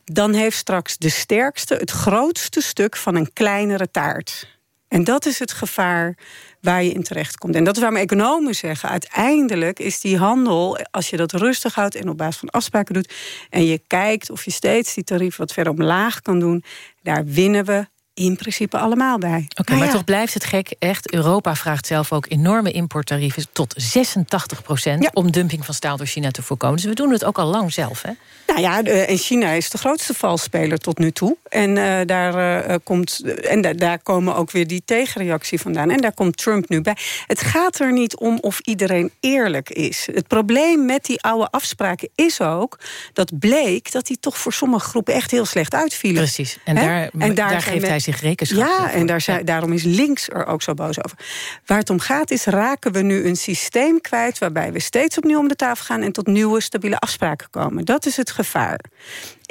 dan heeft straks de sterkste het grootste stuk van een kleinere taart. En dat is het gevaar waar je in terecht komt. En dat is waarom economen zeggen... uiteindelijk is die handel, als je dat rustig houdt... en op basis van afspraken doet... en je kijkt of je steeds die tarief wat verder omlaag kan doen... daar winnen we in principe allemaal bij. Oké, maar toch blijft het gek. Echt, Europa vraagt zelf ook enorme importtarieven... tot 86 procent om dumping van staal door China te voorkomen. Dus we doen het ook al lang zelf, hè? Nou ja, en China is de grootste valspeler tot nu toe. En, eh, daar, eh, komt, en da- daar komen ook weer die tegenreactie vandaan. En daar komt Trump nu bij. Het gaat er niet om of iedereen eerlijk is. Het probleem met die oude afspraken is ook... dat bleek dat die toch voor sommige groepen echt heel slecht uitvielen. Precies. En daar- daar zijn geeft hij zich rekenschap Ja, en daar zijn, daarom is links er ook zo boos over. Waar het om gaat is, raken we nu een systeem kwijt... waarbij we steeds opnieuw om de tafel gaan... en tot nieuwe stabiele afspraken komen. Dat is het gevaar.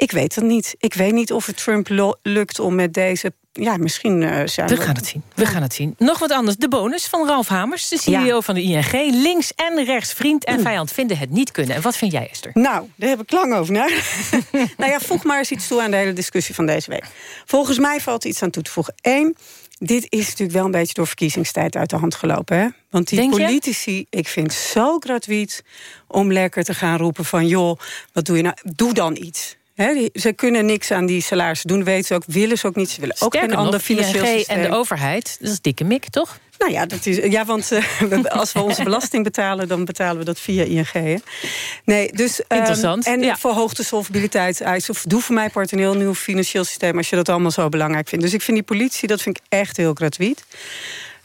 Ik weet het niet. Ik weet niet of het Trump lukt om met deze... Ja, misschien eh, zijn We gaan het zien. We gaan het zien. Nog wat anders. De bonus van Ralf Hamers, de CEO van de ING. Links en rechts, vriend en vijand vinden het niet kunnen. En wat vind jij, Esther? Nou, daar heb ik lang over na. nou ja, voeg maar eens iets toe aan de hele discussie van deze week. Volgens mij valt er iets aan toe te voegen. Eén, dit is natuurlijk wel een beetje door verkiezingstijd uit de hand gelopen. Hè? Want die politici, ik vind het zo gratuit om lekker te gaan roepen van... joh, wat doe je nou? Doe dan iets. Die- ze kunnen niks aan die salarissen doen, weten ze ook, willen ze ook niet. Ze willen ook Sterker een ander financieel ING systeem. en de overheid, dat is dikke mik, toch? Nou ja, dat is, ja want eh, als we onze belasting betalen... dan betalen we dat via ING. Hè? Nee, dus, ehm, Interessant, en ja. verhoogde solvabiliteitseisen... of doe voor mij part een heel nieuw financieel systeem... als je dat allemaal zo belangrijk vindt. Dus ik vind die politie, dat vind ik echt heel gratuit.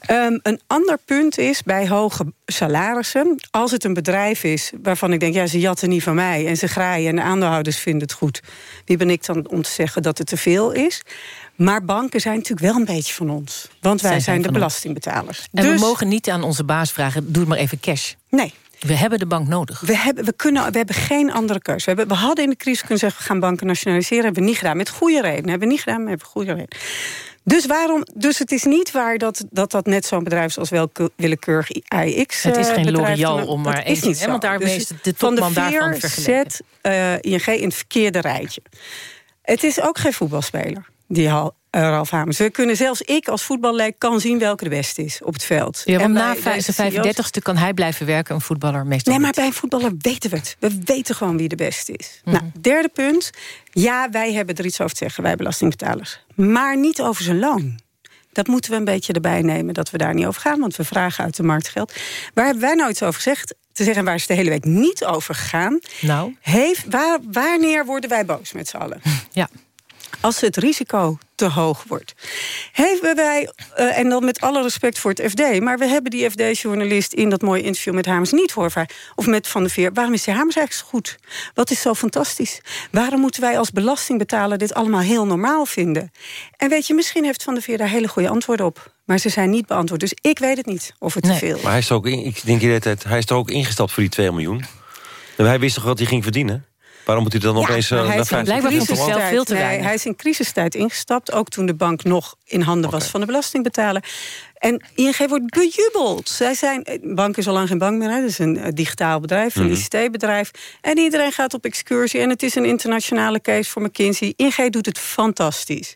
Ehm, een ander punt is bij hoge salarissen... als het een bedrijf is waarvan ik denk... ja, ze jatten niet van mij en ze graaien... en de aandeelhouders vinden het goed. Wie ben ik dan om te zeggen dat het te veel is? Maar banken zijn natuurlijk wel een beetje van ons. Want wij Zij zijn zijn de ons. belastingbetalers. En dus, we mogen niet aan onze baas vragen, doe het maar even cash. Nee. We hebben de bank nodig. We hebben, we kunnen, we hebben geen andere keuze. We, hebben, we hadden in de crisis kunnen zeggen... we gaan banken nationaliseren. hebben we niet gedaan. Met goede reden. Hebben we niet gedaan, maar hebben we goede reden. Dus, waarom, dus het is niet waar dat dat, dat net zo'n bedrijf is als welke willekeurig AIX Het is eh, geen te- om maar is te want daarmee Dus is de van de topman daarvan zet eh, ING in het verkeerde rijtje. Het is ook geen voetbalspeler, die eh, Ralf Hamers. We kunnen zelfs ik als voetballeek kan zien welke de beste is op het veld. Ja, want En na zijn CEO's 35ste kan hij blijven werken, een voetballer meestal Nee, maar bij een voetballer weten we het. We weten gewoon wie de beste is. Mhm. Nou, derde punt. Ja, wij hebben er iets over te zeggen, wij belastingbetalers. Maar niet over zijn loon. Dat moeten we een beetje erbij nemen, dat we daar niet over gaan. Want we vragen uit de markt geld. Waar hebben wij nou iets over gezegd? Te zeggen waar ze de hele week niet over gegaan. Nou? Heeft, waar, wanneer worden wij boos met z'n allen? Ja. Als het risico te hoog wordt. Hebben wij, eh, en dan met alle respect voor het FD... maar we hebben die FD-journalist in dat mooie interview met Hamers niet horen... of met Van der Veer, waarom is die Hamers eigenlijk zo goed? Wat is zo fantastisch? Waarom moeten wij als belastingbetaler dit allemaal heel normaal vinden? En weet je, misschien heeft Van der Veer daar hele goede antwoorden op... maar ze zijn niet beantwoord, dus ik weet het niet of het te veel is. Maar hij is, toch ook in, ik denk de hele tijd, hij is toch ook ingestapt voor die 2 miljoen? En hij wist toch wat hij ging verdienen? Waarom moet hij dan opeens uh, hij naar is in 50 crisistijd- te nee. Hij is in crisistijd ingestapt, ook toen de bank nog in handen was van de belastingbetaler. En ING wordt bejubeld. Zij zijn, eh, bank is al lang geen bank meer, hè. het is een eh, digitaal bedrijf, een Mhm. ICT-bedrijf. En iedereen gaat op excursie en het is een internationale case voor McKinsey. ING doet het fantastisch.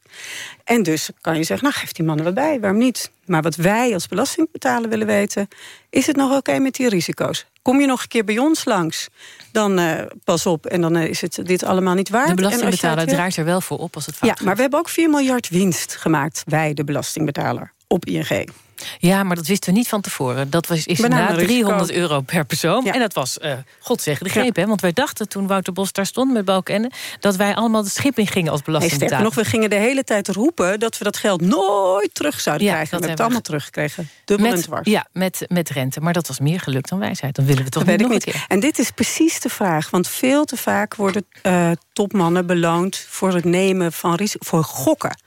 En dus kan je zeggen, nou geef die mannen wat bij, waarom niet? Maar wat wij als belastingbetaler willen weten... is het nog oké met die risico's? Kom je nog een keer bij ons langs, dan eh, pas op... en dan is het dit allemaal niet waard. De En als je belastingbetaler draait er wel voor op als het fout Ja, maar we hebben ook 4 miljard winst gemaakt... wij, de belastingbetaler, op ING. Ja, maar dat wisten we niet van tevoren. Dat was, is Bananenrisico. 300 euro per persoon. En dat was, eh god de greep. Hè? Want wij dachten toen Wouter Bos daar stond met Balkenende... dat wij allemaal de schip in gingen als Nee, belastingbetaler. nog, we gingen de hele tijd roepen... dat we dat geld nooit terug zouden Ja, krijgen. dat We hebben het allemaal teruggekregen. Dubbel en met, ja, met, met rente. Maar dat was meer gelukt dan wijsheid. Dan willen we toch niet nog niet. een keer. En dit is precies de vraag. Want veel te vaak worden eh, topmannen beloond... voor het nemen van risico, voor gokken.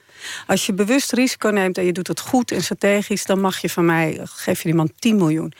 Als je bewust risico neemt en je doet het goed en strategisch... dan mag je van mij, geef je die man 10 miljoen.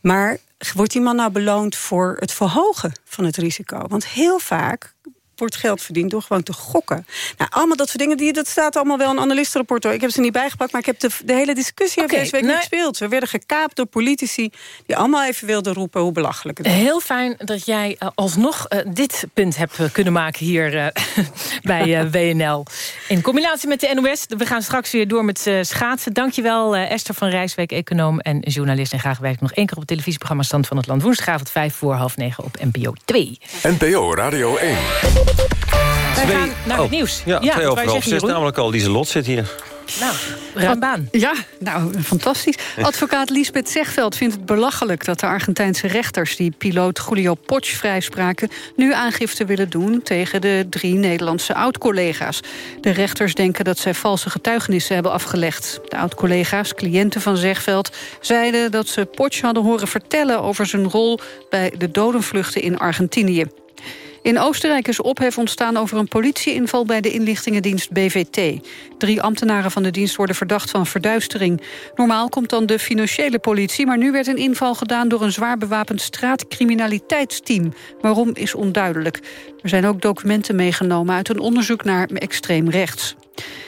Maar wordt die man nou beloond voor het verhogen van het risico? Want heel vaak wordt geld verdiend door gewoon te gokken. Nou, allemaal dat soort dingen, die, dat staat allemaal wel in analistenrapport. Hoor. Ik heb ze niet bijgepakt, maar ik heb de, de hele discussie okay, deze week nou- niet gespeeld. We werden gekaapt door politici die allemaal even wilden roepen hoe belachelijk het was. Heel fijn dat jij eh, alsnog eh, dit punt hebt eh, kunnen maken hier bij WNL. In combinatie met de NOS. We gaan straks weer door met eh, schaatsen. Dankjewel Esther van Rijswijk, econoom en journalist. En graag werk ik nog één keer op het televisieprogramma Stand van het Land. Woensdagavond vijf voor half negen op NPO 2. NPO Radio 1. Wij gaan naar het Oh, nieuws. Ja, twee wat wou over half zeggen, zes. Jeroen? Namelijk al Lieselot zit hier. Nou, ruim baan. Ja, nou, fantastisch. Advocaat Lisbeth Zegveld vindt het belachelijk... dat de Argentijnse rechters die piloot Julio Potsch vrijspraken... nu aangifte willen doen tegen de drie Nederlandse oud-collega's. De rechters denken dat zij valse getuigenissen hebben afgelegd. De oud-collega's, cliënten van Zegveld... zeiden dat ze Potsch hadden horen vertellen over zijn rol... bij de dodenvluchten in Argentinië. In Oostenrijk is ophef ontstaan over een politieinval bij de inlichtingendienst BVT. Drie ambtenaren van de dienst worden verdacht van verduistering. Normaal komt dan de financiële politie, maar nu werd een inval gedaan door een zwaar bewapend straatcriminaliteitsteam. Waarom is onduidelijk. Er zijn ook documenten meegenomen uit een onderzoek naar extreem rechts.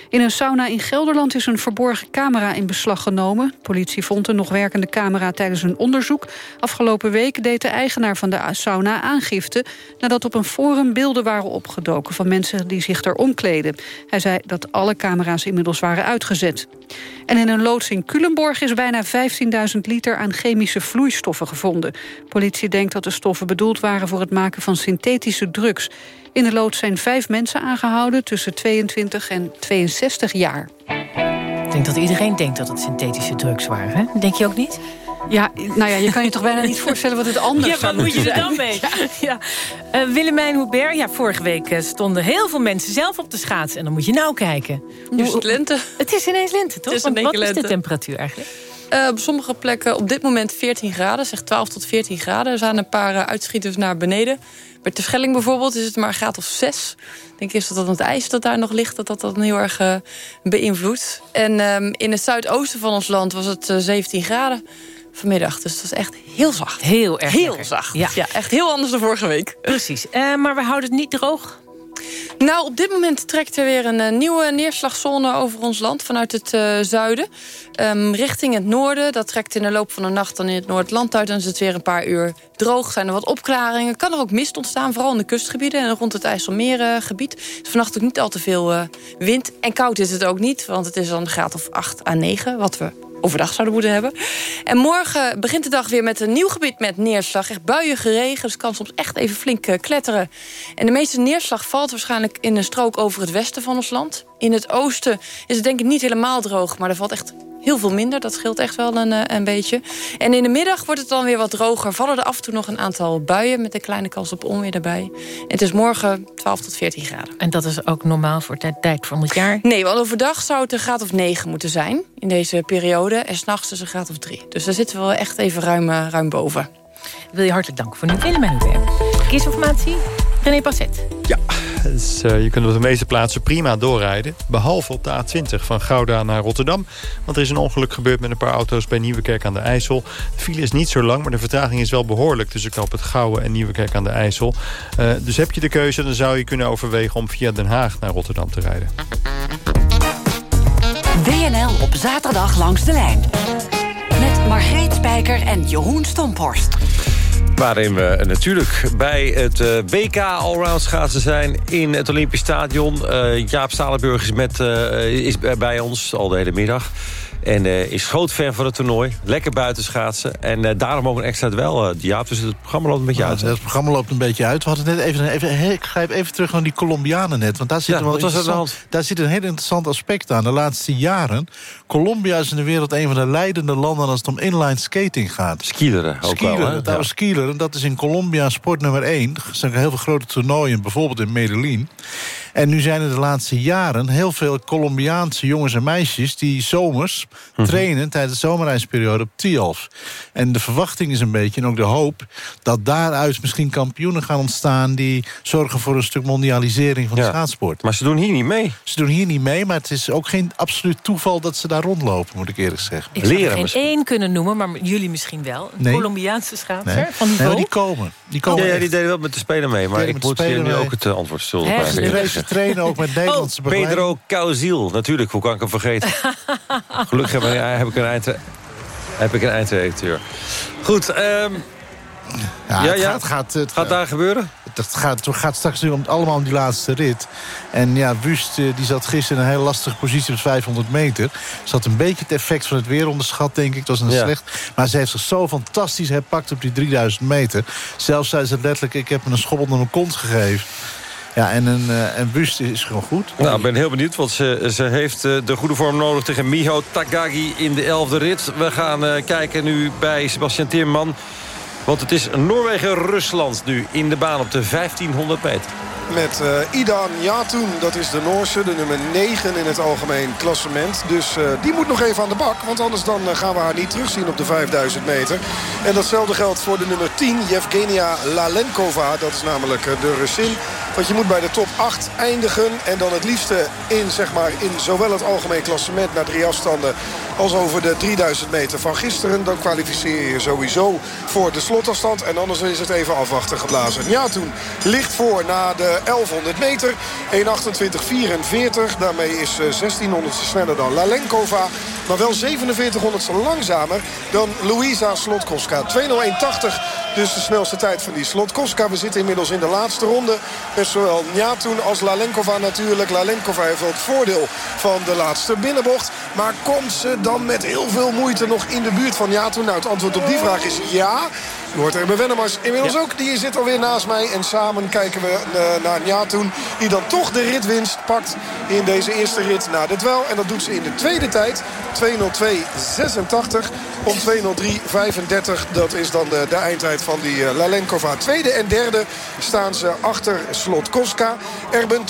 In een sauna in Gelderland is een verborgen camera in beslag genomen. Politie vond een nog werkende camera tijdens een onderzoek. Afgelopen week deed de eigenaar van de sauna aangifte... nadat op een forum beelden waren opgedoken van mensen die zich er omkleden. Hij zei dat alle camera's inmiddels waren uitgezet. En in een loods in Culemborg is bijna 15.000 liter aan chemische vloeistoffen gevonden. Politie denkt dat de stoffen bedoeld waren voor het maken van synthetische drugs. In de loods zijn vijf mensen aangehouden tussen 22 en 62 jaar. Ik denk dat iedereen denkt dat het synthetische drugs waren. Hè? Denk je ook niet? Ja, nou ja, je kan je toch bijna niet voorstellen wat het anders Ja, zou wat moet je er dan zijn. mee? Ja. Eh, Willemijn Hubert, ja, vorige week eh, stonden heel veel mensen zelf op de schaats. En dan moet je nou kijken. Nu is het lente. Het is ineens lente, toch? Het is Want wat is de temperatuur eigenlijk? Eh, op sommige plekken op dit moment 14 graden, zeg 12 tot 14 graden. Er zijn een paar eh, uitschieters naar beneden. Bij Terschelling bijvoorbeeld is het maar een graad of 6. Ik denk eerst dat dat het ijs dat daar nog ligt, dat dat dan heel erg eh, beïnvloedt. En ehm, in het zuidoosten van ons land was het eh, 17 graden. vanmiddag. Dus dat is echt heel zacht. Heel erg Heel lekker. zacht. Ja. Ja. echt heel anders dan vorige week. Precies. Maar we houden het niet droog. Nou, op dit moment trekt er weer een eh, nieuwe neerslagzone over ons land... vanuit het eh, zuiden, Ehm, richting het noorden. Dat trekt in de loop van de nacht dan in het Noordland uit... dan is het weer een paar uur droog. Zijn er wat opklaringen. Kan er ook mist ontstaan, vooral in de kustgebieden... en rond het IJsselmeergebied. Dus vannacht ook niet al te veel eh, wind. En koud is het ook niet, want het is dan een graad of 8 à 9... wat we overdag zouden moeten hebben. En morgen begint de dag weer met een nieuw gebied met neerslag. Echt buiige regen, dus kan soms echt even flink eh, kletteren. En de meeste neerslag valt waarschijnlijk in een strook over het westen van ons land. In het oosten is het denk ik niet helemaal droog... maar er valt echt heel veel minder. Dat scheelt echt wel een, eh, een beetje. En in de middag wordt het dan weer wat droger. Vallen er af en toe nog een aantal buien... met een kleine kans op onweer erbij. En het is morgen 12 tot 14 graden. En dat is ook normaal voor de tijd van het jaar? Nee, want overdag zou het een graad of 9 moeten zijn... in deze periode. En s'nachts is een graad of 3. Dus daar zitten we wel echt even ruim, eh, ruim boven. Ik wil je hartelijk danken voor nu Willemijn Hubert. Verkeersinformatie, René Passet. Ja, dus, je kunt op de meeste plaatsen prima doorrijden. Behalve op de A20 van Gouda naar Rotterdam. Want er is een ongeluk gebeurd met een paar auto's bij Nieuwekerk aan de IJssel. De file is niet zo lang, maar de vertraging is wel behoorlijk... tussen knop het Gouwen en Nieuwekerk aan de IJssel. Eh, dus heb je de keuze, dan zou je kunnen overwegen... om via Den Haag naar Rotterdam te rijden. WNL op zaterdag langs de lijn. Met Margreet Spijker en Jeroen Stomphorst. Waarin we natuurlijk bij het eh, WK Allround schaatsen zijn in het Olympisch Stadion. Eh, Jaap Stalenburg is, met, eh, is bij ons al de hele middag. En eh, is groot fan van het toernooi. Lekker buiten schaatsen. En eh, daarom ook een extra duel, uh, Jaap. Dus het programma loopt een beetje uit. Het programma loopt een beetje uit. We hadden net even, even, ik grijp even terug naar die Colombianen net. Want daar zit, Ja, wel interessant- daar zit een heel interessant aspect aan. De laatste jaren. Colombia is in de wereld een van de leidende landen... als het om inline skating gaat. Skileren ook wel, hè? Skileren, het oude Ja. Dat is in Colombia sport nummer één. Er zijn heel veel grote toernooien, bijvoorbeeld in Medellin. En nu zijn er de laatste jaren heel veel Colombiaanse jongens en meisjes... die zomers. Trainen tijdens de zomerreisperiode op Tialf. En de verwachting is een beetje, en ook de hoop... dat daaruit misschien kampioenen gaan ontstaan... die zorgen voor een stuk mondialisering van de Ja. schaatsport. Maar ze doen hier niet mee. Ze doen hier niet mee, maar het is ook geen absoluut toeval... dat ze daar rondlopen, moet ik eerlijk zeggen. Ik zou er geen één kunnen noemen, maar jullie misschien wel. Een Nee. Colombiaanse schaatser Nee. van Nee, niveau. maar die komen. Die komen ja, die deden wel met de spelen mee. Maar ik moet je Spelen nu mee. ook het eh, antwoord schuldig ze trainen ook met Nederlandse begeleiding. Pedro Cauziel, natuurlijk. Hoe kan ik hem vergeten? Gelukkig heb ik, heb ik een, eind, heb ik een eindredacteur. Goed, ehm, Ja, Ja, het ja. gaat, gaat, het gaat daar gebeuren? Het gaat, het gaat straks nu om, allemaal om die laatste rit. En ja, Wust eh, die zat gisteren in een hele lastige positie op 500 meter. Ze had een beetje het effect van het weer onderschat, denk ik. Het was een Ja. slecht. Maar ze heeft zich zo fantastisch herpakt op die 3000 meter. Zelfs zei ze letterlijk, ik heb hem een schobbel naar mijn kont gegeven. Ja, en een, eh, en Wust is gewoon goed. Nou, ik ben heel benieuwd, want ze, ze heeft eh, de goede vorm nodig tegen Miho Takagi in de elfde rit. We gaan eh, kijken nu bij Sebastian Timmerman. Want het is Noorwegen-Rusland nu in de baan op de 1500 meter. Met eh Idan dat is de Noorse, de nummer 9 in het algemeen klassement. Dus eh, die moet nog even aan de bak, want anders dan eh, gaan we haar niet terugzien op de 5000 meter. En datzelfde geldt voor de nummer 10, Yevgenia Lalenkova. Dat is namelijk de Russin. Want je moet bij de top 8 eindigen en dan het liefste in, zeg maar, in zowel het algemeen klassement naar drie afstanden als over de 3000 meter van gisteren. Dan kwalificeer je sowieso voor de slotafstand. En anders is het even afwachten geblazen. Ja, toen ligt voor na de 1100 meter. 1.28.44. Daarmee is eh, 1600 sneller dan Lalenkova. Maar wel 4700 langzamer dan Louisa Slotkoska. 2.01.80 dus de snelste tijd van die Slotkoska. We zitten inmiddels in de laatste ronde. Met zowel Njatoen als Lalenkova natuurlijk. Lalenkova heeft wel het voordeel van de laatste binnenbocht. Maar komt ze dan met heel veel moeite nog in de buurt van Njatoen? Nou, het antwoord op die vraag is ja. Er bij Wennemars inmiddels ook. Die zit alweer naast mij. En samen kijken we eh, naar Njatoen. Die dan toch de ritwinst pakt in deze eerste rit naar de dwel. En dat doet ze in de tweede tijd. 2.02.86 om 2.03.35. Dat is dan de, de eindtijd van die eh, Lalenkova. Tweede en derde staan ze achter Slotkoska. Erben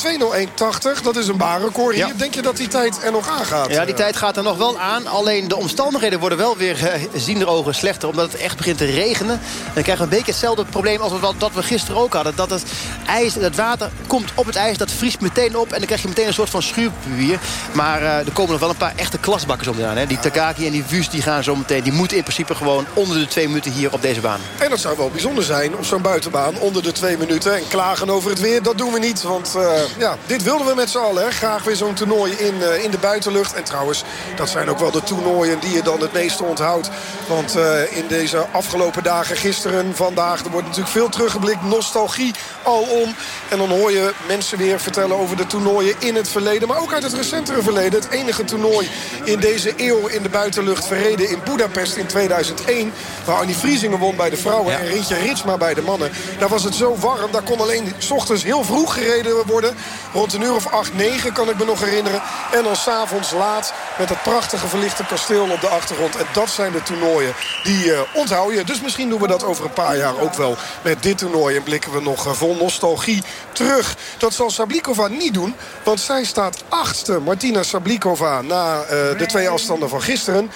2.01.80. Dat is een baanrecord hier. Ja. Denk je dat die tijd er nog aangaat? Ja, die Eh, tijd gaat er nog wel aan. Alleen de omstandigheden worden wel weer eh, ziender ogen slechter. Omdat het echt begint te regenen. Dan krijgen we een beetje hetzelfde probleem als wat, dat we gisteren ook hadden. Dat het ijs, het water komt op het ijs. Dat vriest meteen op. En dan krijg je meteen een soort van schuurpapier. Maar eh, er komen nog wel een paar echte klasbakkers om aan. Hè. Die Takaki en die Wust die gaan zo meteen. Die moeten in principe gewoon onder de twee minuten hier op deze baan. En dat zou wel bijzonder zijn op zo'n buitenbaan onder de twee minuten. En klagen over het weer, dat doen we niet. Want uh, ja, dit wilden we met z'n allen. Hè. Graag weer zo'n toernooi in, uh, in de buitenlucht. En trouwens, dat zijn ook wel de toernooien die je dan het meeste onthoudt. Want uh, in deze afgelopen dagen, gisteren, vandaag... er wordt natuurlijk veel teruggeblikt, nostalgie alom. En dan hoor je mensen weer vertellen over de toernooien in het verleden. Maar ook uit het recentere verleden. Het enige toernooi in deze eeuw in de buitenlucht verreden in In 2001. Waar Annie Vriezingen won bij de vrouwen ja. en Rintje Ritsma bij de mannen. Daar was het zo warm. Daar kon alleen s ochtends heel vroeg gereden worden. Rond een uur of 8, 9 kan ik me nog herinneren. En dan s'avonds laat met dat prachtige verlichte kasteel op de achtergrond. En dat zijn de toernooien die uh, onthoud je. Dus misschien doen we dat over een paar jaar ook wel met dit toernooi. En blikken we nog uh, vol nostalgie terug. Dat zal Sablikova niet doen. Want zij staat achtste. Martina Sablikova na uh, de twee afstanden van gisteren.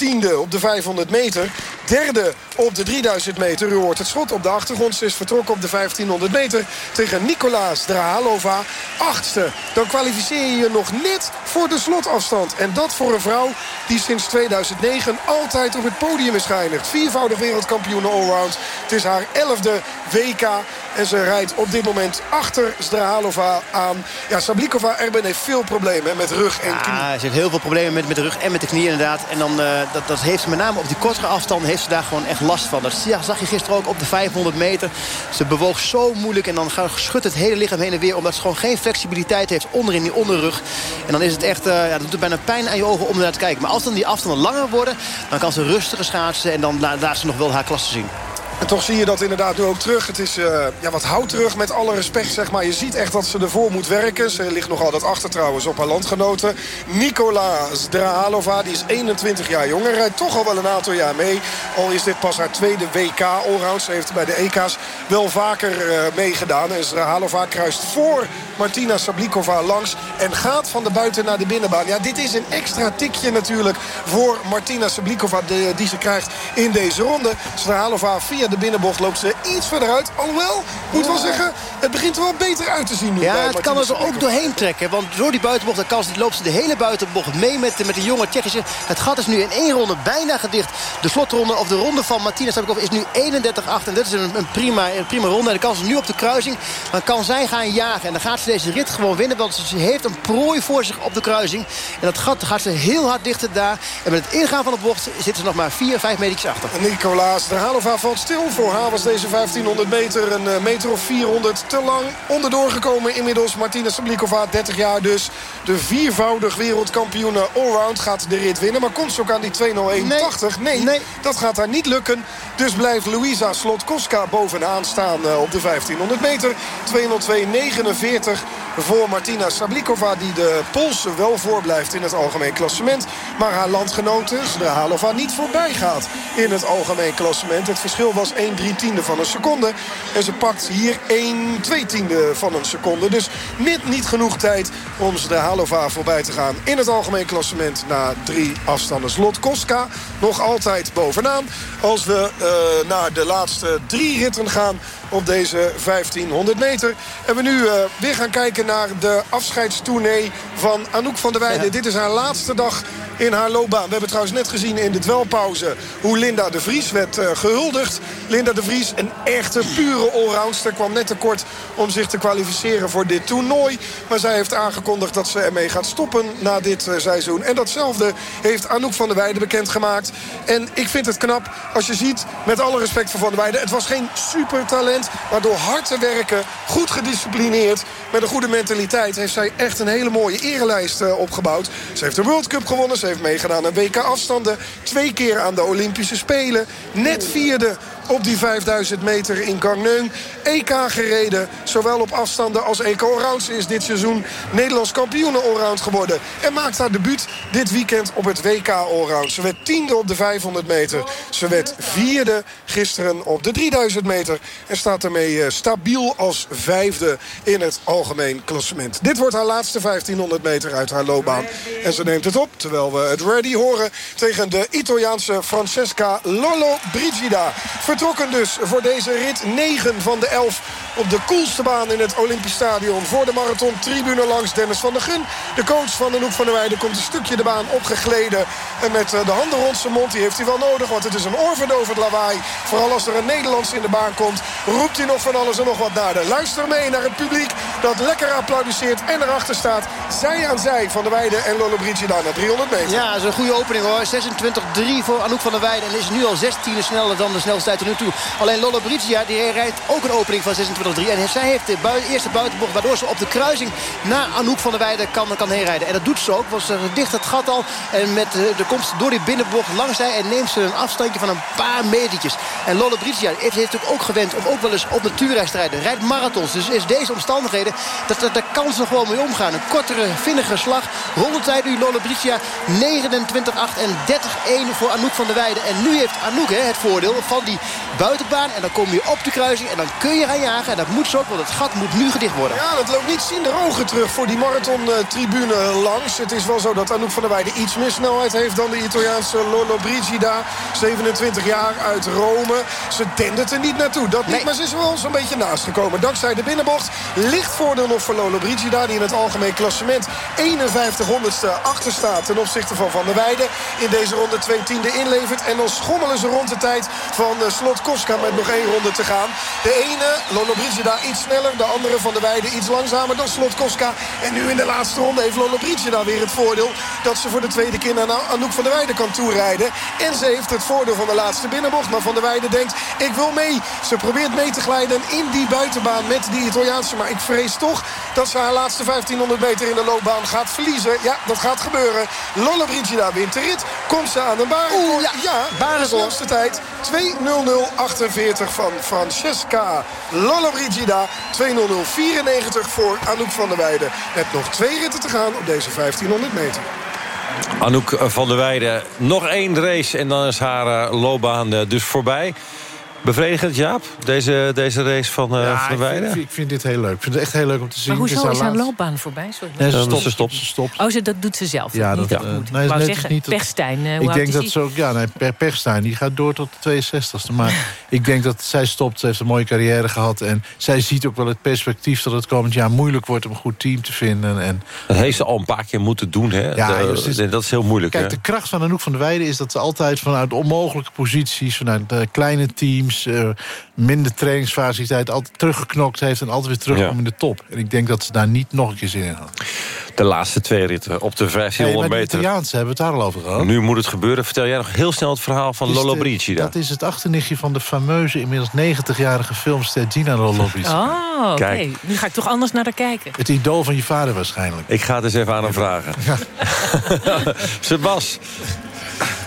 Negentiende op de 500 meter. Derde op de 3000 meter. U hoort het schot op de achtergrond. Ze is vertrokken op de 1500 meter tegen Nicolaas Drahalova. Achtste. Dan kwalificeer je je nog net voor de slotafstand. En dat voor een vrouw die sinds 2009 altijd op het podium is geëindigd. Viervoudig wereldkampioen allround. Het is haar elfde WK. En ze rijdt op dit moment achter Strahalova aan. Ja, Sablikova Erben heeft veel problemen met rug en knie. Ja, ze heeft heel veel problemen met, met de rug en met de knie inderdaad. En dan, uh, dat, dat heeft ze met name op die kortere afstanden heeft ze daar gewoon echt last van. Dat zag je gisteren ook op de 500 meter. Ze bewoog zo moeilijk en dan schudt het hele lichaam heen en weer... omdat ze gewoon geen flexibiliteit heeft onder in die onderrug. En dan is het echt, uh, ja, dat doet het bijna pijn aan je ogen om naar te kijken. Maar als dan die afstanden langer worden, dan kan ze rustiger schaatsen... en dan laat ze nog wel haar klasse zien. En toch zie je dat inderdaad nu ook terug. Het is uh, ja, wat hout terug met alle respect. Zeg maar. Je ziet echt dat ze ervoor moet werken. Ze ligt nog altijd achter trouwens op haar landgenoten. Nicola Zdrahalova, die is 21 jaar jonger. Rijdt toch al wel een aantal jaar mee. Al is dit pas haar tweede WK allround. Ze heeft bij de EK's wel vaker uh, meegedaan. En Zdrahalova kruist voor Martina Sablikova langs. En gaat van de buiten naar de binnenbaan. Ja, dit is een extra tikje natuurlijk voor Martina Sablikova. Die ze krijgt in deze ronde. Zdrahalova via de binnenbocht loopt ze iets verder uit. Alhoewel, moet wel zeggen, het begint er wel beter uit te zien nu. Ja, het kan er ook doorheen trekken. Want door die buitenbocht dan kan ze, loopt ze de hele buitenbocht mee met, met de jonge Tsjechische. Het gat is nu in één ronde bijna gedicht. De slotronde of de ronde van Martina Sablikova is nu 31-8. En dat is een, een, prima, een prima ronde. En dan kan ze nu op de kruising. Dan kan zij gaan jagen. En dan gaat ze deze rit gewoon winnen. Want ze heeft een prooi voor zich op de kruising. En dat gat gaat ze heel hard dichter daar. En met het ingaan van de bocht zitten ze nog maar 4, 5 meter achter. Nicolaas de Halova valt stil. Voor haar was deze 1500 meter een meter of 400 te lang. Onderdoor gekomen inmiddels. Martina Sablikova, 30 jaar dus. De viervoudig wereldkampioen allround gaat de rit winnen. Maar komt ze ook aan die 201.80? Nee. Nee, nee, dat gaat haar niet lukken. Dus blijft Luisa Slotkoska bovenaan staan op de 1500 meter. 202.49 voor Martina Sablikova. Die de Poolse wel voorblijft in het algemeen klassement. Maar haar landgenoten, Zdrahalova, niet voorbij gaat in het algemeen klassement. Het verschil was 1 3 tiende van een seconde. En ze pakt hier 1 2 tiende van een seconde. Dus net niet genoeg tijd om Zdrahalova voorbij te gaan in het algemeen klassement. Na drie afstanden. Slot Koska nog altijd bovenaan. Als we uh, naar de laatste drie ritten gaan op deze 1500 meter. En we nu uh, weer gaan kijken naar de afscheidstournee van Anouk van der Weijden. Ja. Dit is haar laatste dag in haar loopbaan. We hebben trouwens net gezien in de dwelpauze hoe Linda de Vries werd uh, gehuldigd. Linda de Vries, een echte pure allroundster, kwam net tekort om zich te kwalificeren voor dit toernooi. Maar zij heeft aangekondigd dat ze ermee gaat stoppen na dit uh, seizoen. En datzelfde heeft Anouk van der Weijden bekendgemaakt. En ik vind het knap als je ziet, met alle respect voor Van der Weijden... het was geen supertalent, maar door hard te werken, goed gedisciplineerd... met een goede mentaliteit heeft zij echt een hele mooie erelijst uh, opgebouwd. Ze heeft de World Cup gewonnen, ze heeft meegedaan aan WK afstanden. Twee keer aan de Olympische Spelen. Net vierde op die 5000 meter in Gangneung. EK gereden, zowel op afstanden als EK. Ze is dit seizoen Nederlands kampioenen Allround geworden. En maakt haar debuut dit weekend op het WK Allround. Ze werd tiende op de 500 meter. Ze werd vierde gisteren op de 3000 meter. En staat ermee stabiel als vijfde in het algemeen klassement. Dit wordt haar laatste 1500 meter uit haar loopbaan. En ze neemt het op, terwijl we het ready horen... tegen de Italiaanse Francesca Lolo Brigida vertrokken dus voor deze rit 9 van de 11 op de koelste baan in het Olympisch Stadion. Voor de marathon tribune langs Dennis van der Gun. De coach van de van der Weide komt een stukje de baan opgegleden. En met eh, de handen rond zijn mond, die heeft hij wel nodig. Want het is een oorverdovend lawaai. Vooral als er een Nederlands in de baan komt. Roept hij nog van alles en nog wat naar de. Luister mee naar het publiek dat lekker applaudisseert. En erachter staat zij aan zij van de Weide en Lollobrigida naar 300 meter. Ja, dat is een goede opening hoor. 26-3 voor Anouk van der Weijden. En is nu al 16 sneller dan de snelste tijd Alleen Lollobrigida die rijdt ook een opening van 26-3. En zij heeft de eerste buitenbocht waardoor ze op de kruising naar Anouk van der Weijden kan, kan heen. En dat doet ze ook. Was er dicht het gat al. En met de komst door die binnenbocht langs zij en neemt ze een afstandje van een paar metertjes. En Lollobrigida heeft, heeft natuurlijk ook gewend om ook wel eens op natuurreis te rijden. Rijdt marathons. Dus is deze omstandigheden, dat, dat, daar kan ze gewoon mee omgaan. Een kortere, vinnige slag. Rondetijd nu Lollobrigida 29-8 en 30-1 voor Anouk van der Weijden. En nu heeft Anouk hè, het voordeel van die buitenbaan. En dan kom je op de kruising en dan kun je gaan jagen. En dat moet zo ook, want het gat moet nu gedicht worden. Ja, dat loopt niet zien de ogen terug voor die marathon-tribune langs. Het is wel zo dat Anouk van der Weijden iets meer snelheid heeft dan de Italiaanse Lollobrigida. 27 jaar uit Rome. Ze dendert er niet naartoe. Dat niet, maar ze is wel zo'n beetje naast gekomen. Dankzij de binnenbocht. Licht voordeel nog voor Lollobrigida. Die in het algemeen klassement 51 honderdste achter staat ten opzichte van Van der Weijden. In deze ronde twee tiende inlevert. En dan schommelen ze rond de tijd van Slot Koska met nog één ronde te gaan. De ene, Lollobrigida, iets sneller. De andere Van der Weijden iets langzamer dan Slot Koska. En nu in de laatste ronde heeft Lollobrigida weer het voordeel... dat ze voor de tweede keer naar Anouk van der Weijden kan toerijden. En ze heeft het voordeel van de laatste binnenbocht. Maar Van der Weijden denkt, ik wil mee. Ze probeert mee te glijden in die buitenbaan met die Italiaanse. Maar ik vrees toch dat ze haar laatste 1500 meter in de loopbaan gaat verliezen. Ja, dat gaat gebeuren. Lollobrigida wint de rit. Komt ze aan een barenrecord? Ja, ja de snelste tijd. 2.00.48 van Francesca Lollobrigida. 2.00.94 voor Anouk van der Weijden. Met nog twee ritten te gaan op deze 1500 meter. Anouk van der Weijden, nog één race en dan is haar uh, loopbaan uh, dus voorbij. Bevredigend, Jaap, deze, deze race van, uh, ja, van der Weijden? Ik vind, ik vind dit heel leuk. Ik vind het echt heel leuk om te zien. Maar hoezo is haar loopbaan voorbij? Sorry. Nee, ze stopt. ze stopt. Ze stopt. Oh, ze, dat doet ze zelf. Ja, niet dat, dat moet. nee, wou net zeggen, niet dat- Pechstein, eh, ik denk dat die? ze ook, ja, nee, Per die gaat door tot de 62ste. Maar ik denk dat zij stopt, ze heeft een mooie carrière gehad. En zij ziet ook wel het perspectief dat het komend jaar moeilijk wordt om een goed team te vinden. En, Dat heeft ze al een paar keer moeten doen, hè? Ja, De- dus is- dat is heel moeilijk, Kijk, hè? de kracht van Anouk van der Weijden is dat ze altijd vanuit onmogelijke posities... vanuit eh, kleine teams, eh, minder trainingsfaciliteit... altijd teruggeknokt heeft en altijd weer terugkomt Ja. in de top. En ik denk dat ze daar niet nog een keer zin in had. De laatste twee ritten op de Hey, 1500 maar de meter. Italiaanse hebben we het daar al over gehad. Nu moet het gebeuren. Vertel jij nog heel snel het verhaal van de- Lollobrigida. Dat is het achternichtje van de fameuze, inmiddels 90-jarige filmster Gina Lollobrigida. Oh, oké. Kijk. Nu ga ik toch anders naar haar kijken. Het idool van je vader waarschijnlijk. Ik ga het eens even aan hem vragen. Sebas,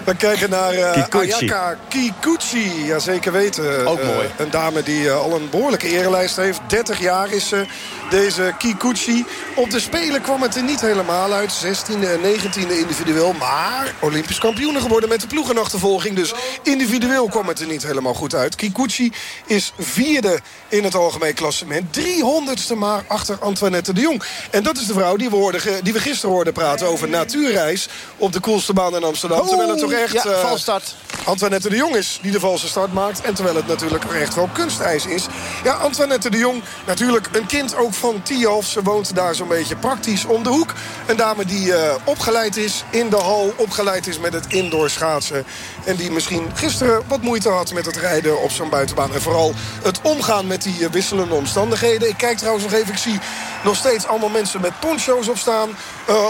We kijken naar eh Kikuchi. Ayaka Kikuchi. Ja, zeker weten. Ook Eh, mooi. een dame die eh, al een behoorlijke erelijst heeft. 30 jaar is ze, deze Kikuchi. Op de Spelen kwam het er niet helemaal uit. 16e en 19e individueel. Maar Olympisch kampioen geworden met de ploegenachtervolging. Dus individueel kwam het er niet helemaal goed uit. Kikuchi is vierde in het algemeen klassement. 300ste maar achter Antoinette de Jong. En dat is de vrouw die we, hoorden, die we gisteren hoorden praten over natuurreis. Op de coolste baan in Amsterdam. terwijl het toch echt... Ja, eh, valstart. Antoinette de Jong is die de valse start maakt. En terwijl het natuurlijk echt wel kunstijs is. Ja, Antoinette de Jong, natuurlijk een kind ook van Tialf. Ze woont daar zo'n beetje praktisch om de hoek. Een dame die eh, opgeleid is in de hal. Opgeleid is met het indoor schaatsen. En die misschien gisteren wat moeite had met het rijden op zo'n buitenbaan. En vooral het omgaan met die eh, wisselende omstandigheden. Ik kijk trouwens nog even. Ik zie nog steeds allemaal mensen met poncho's op staan.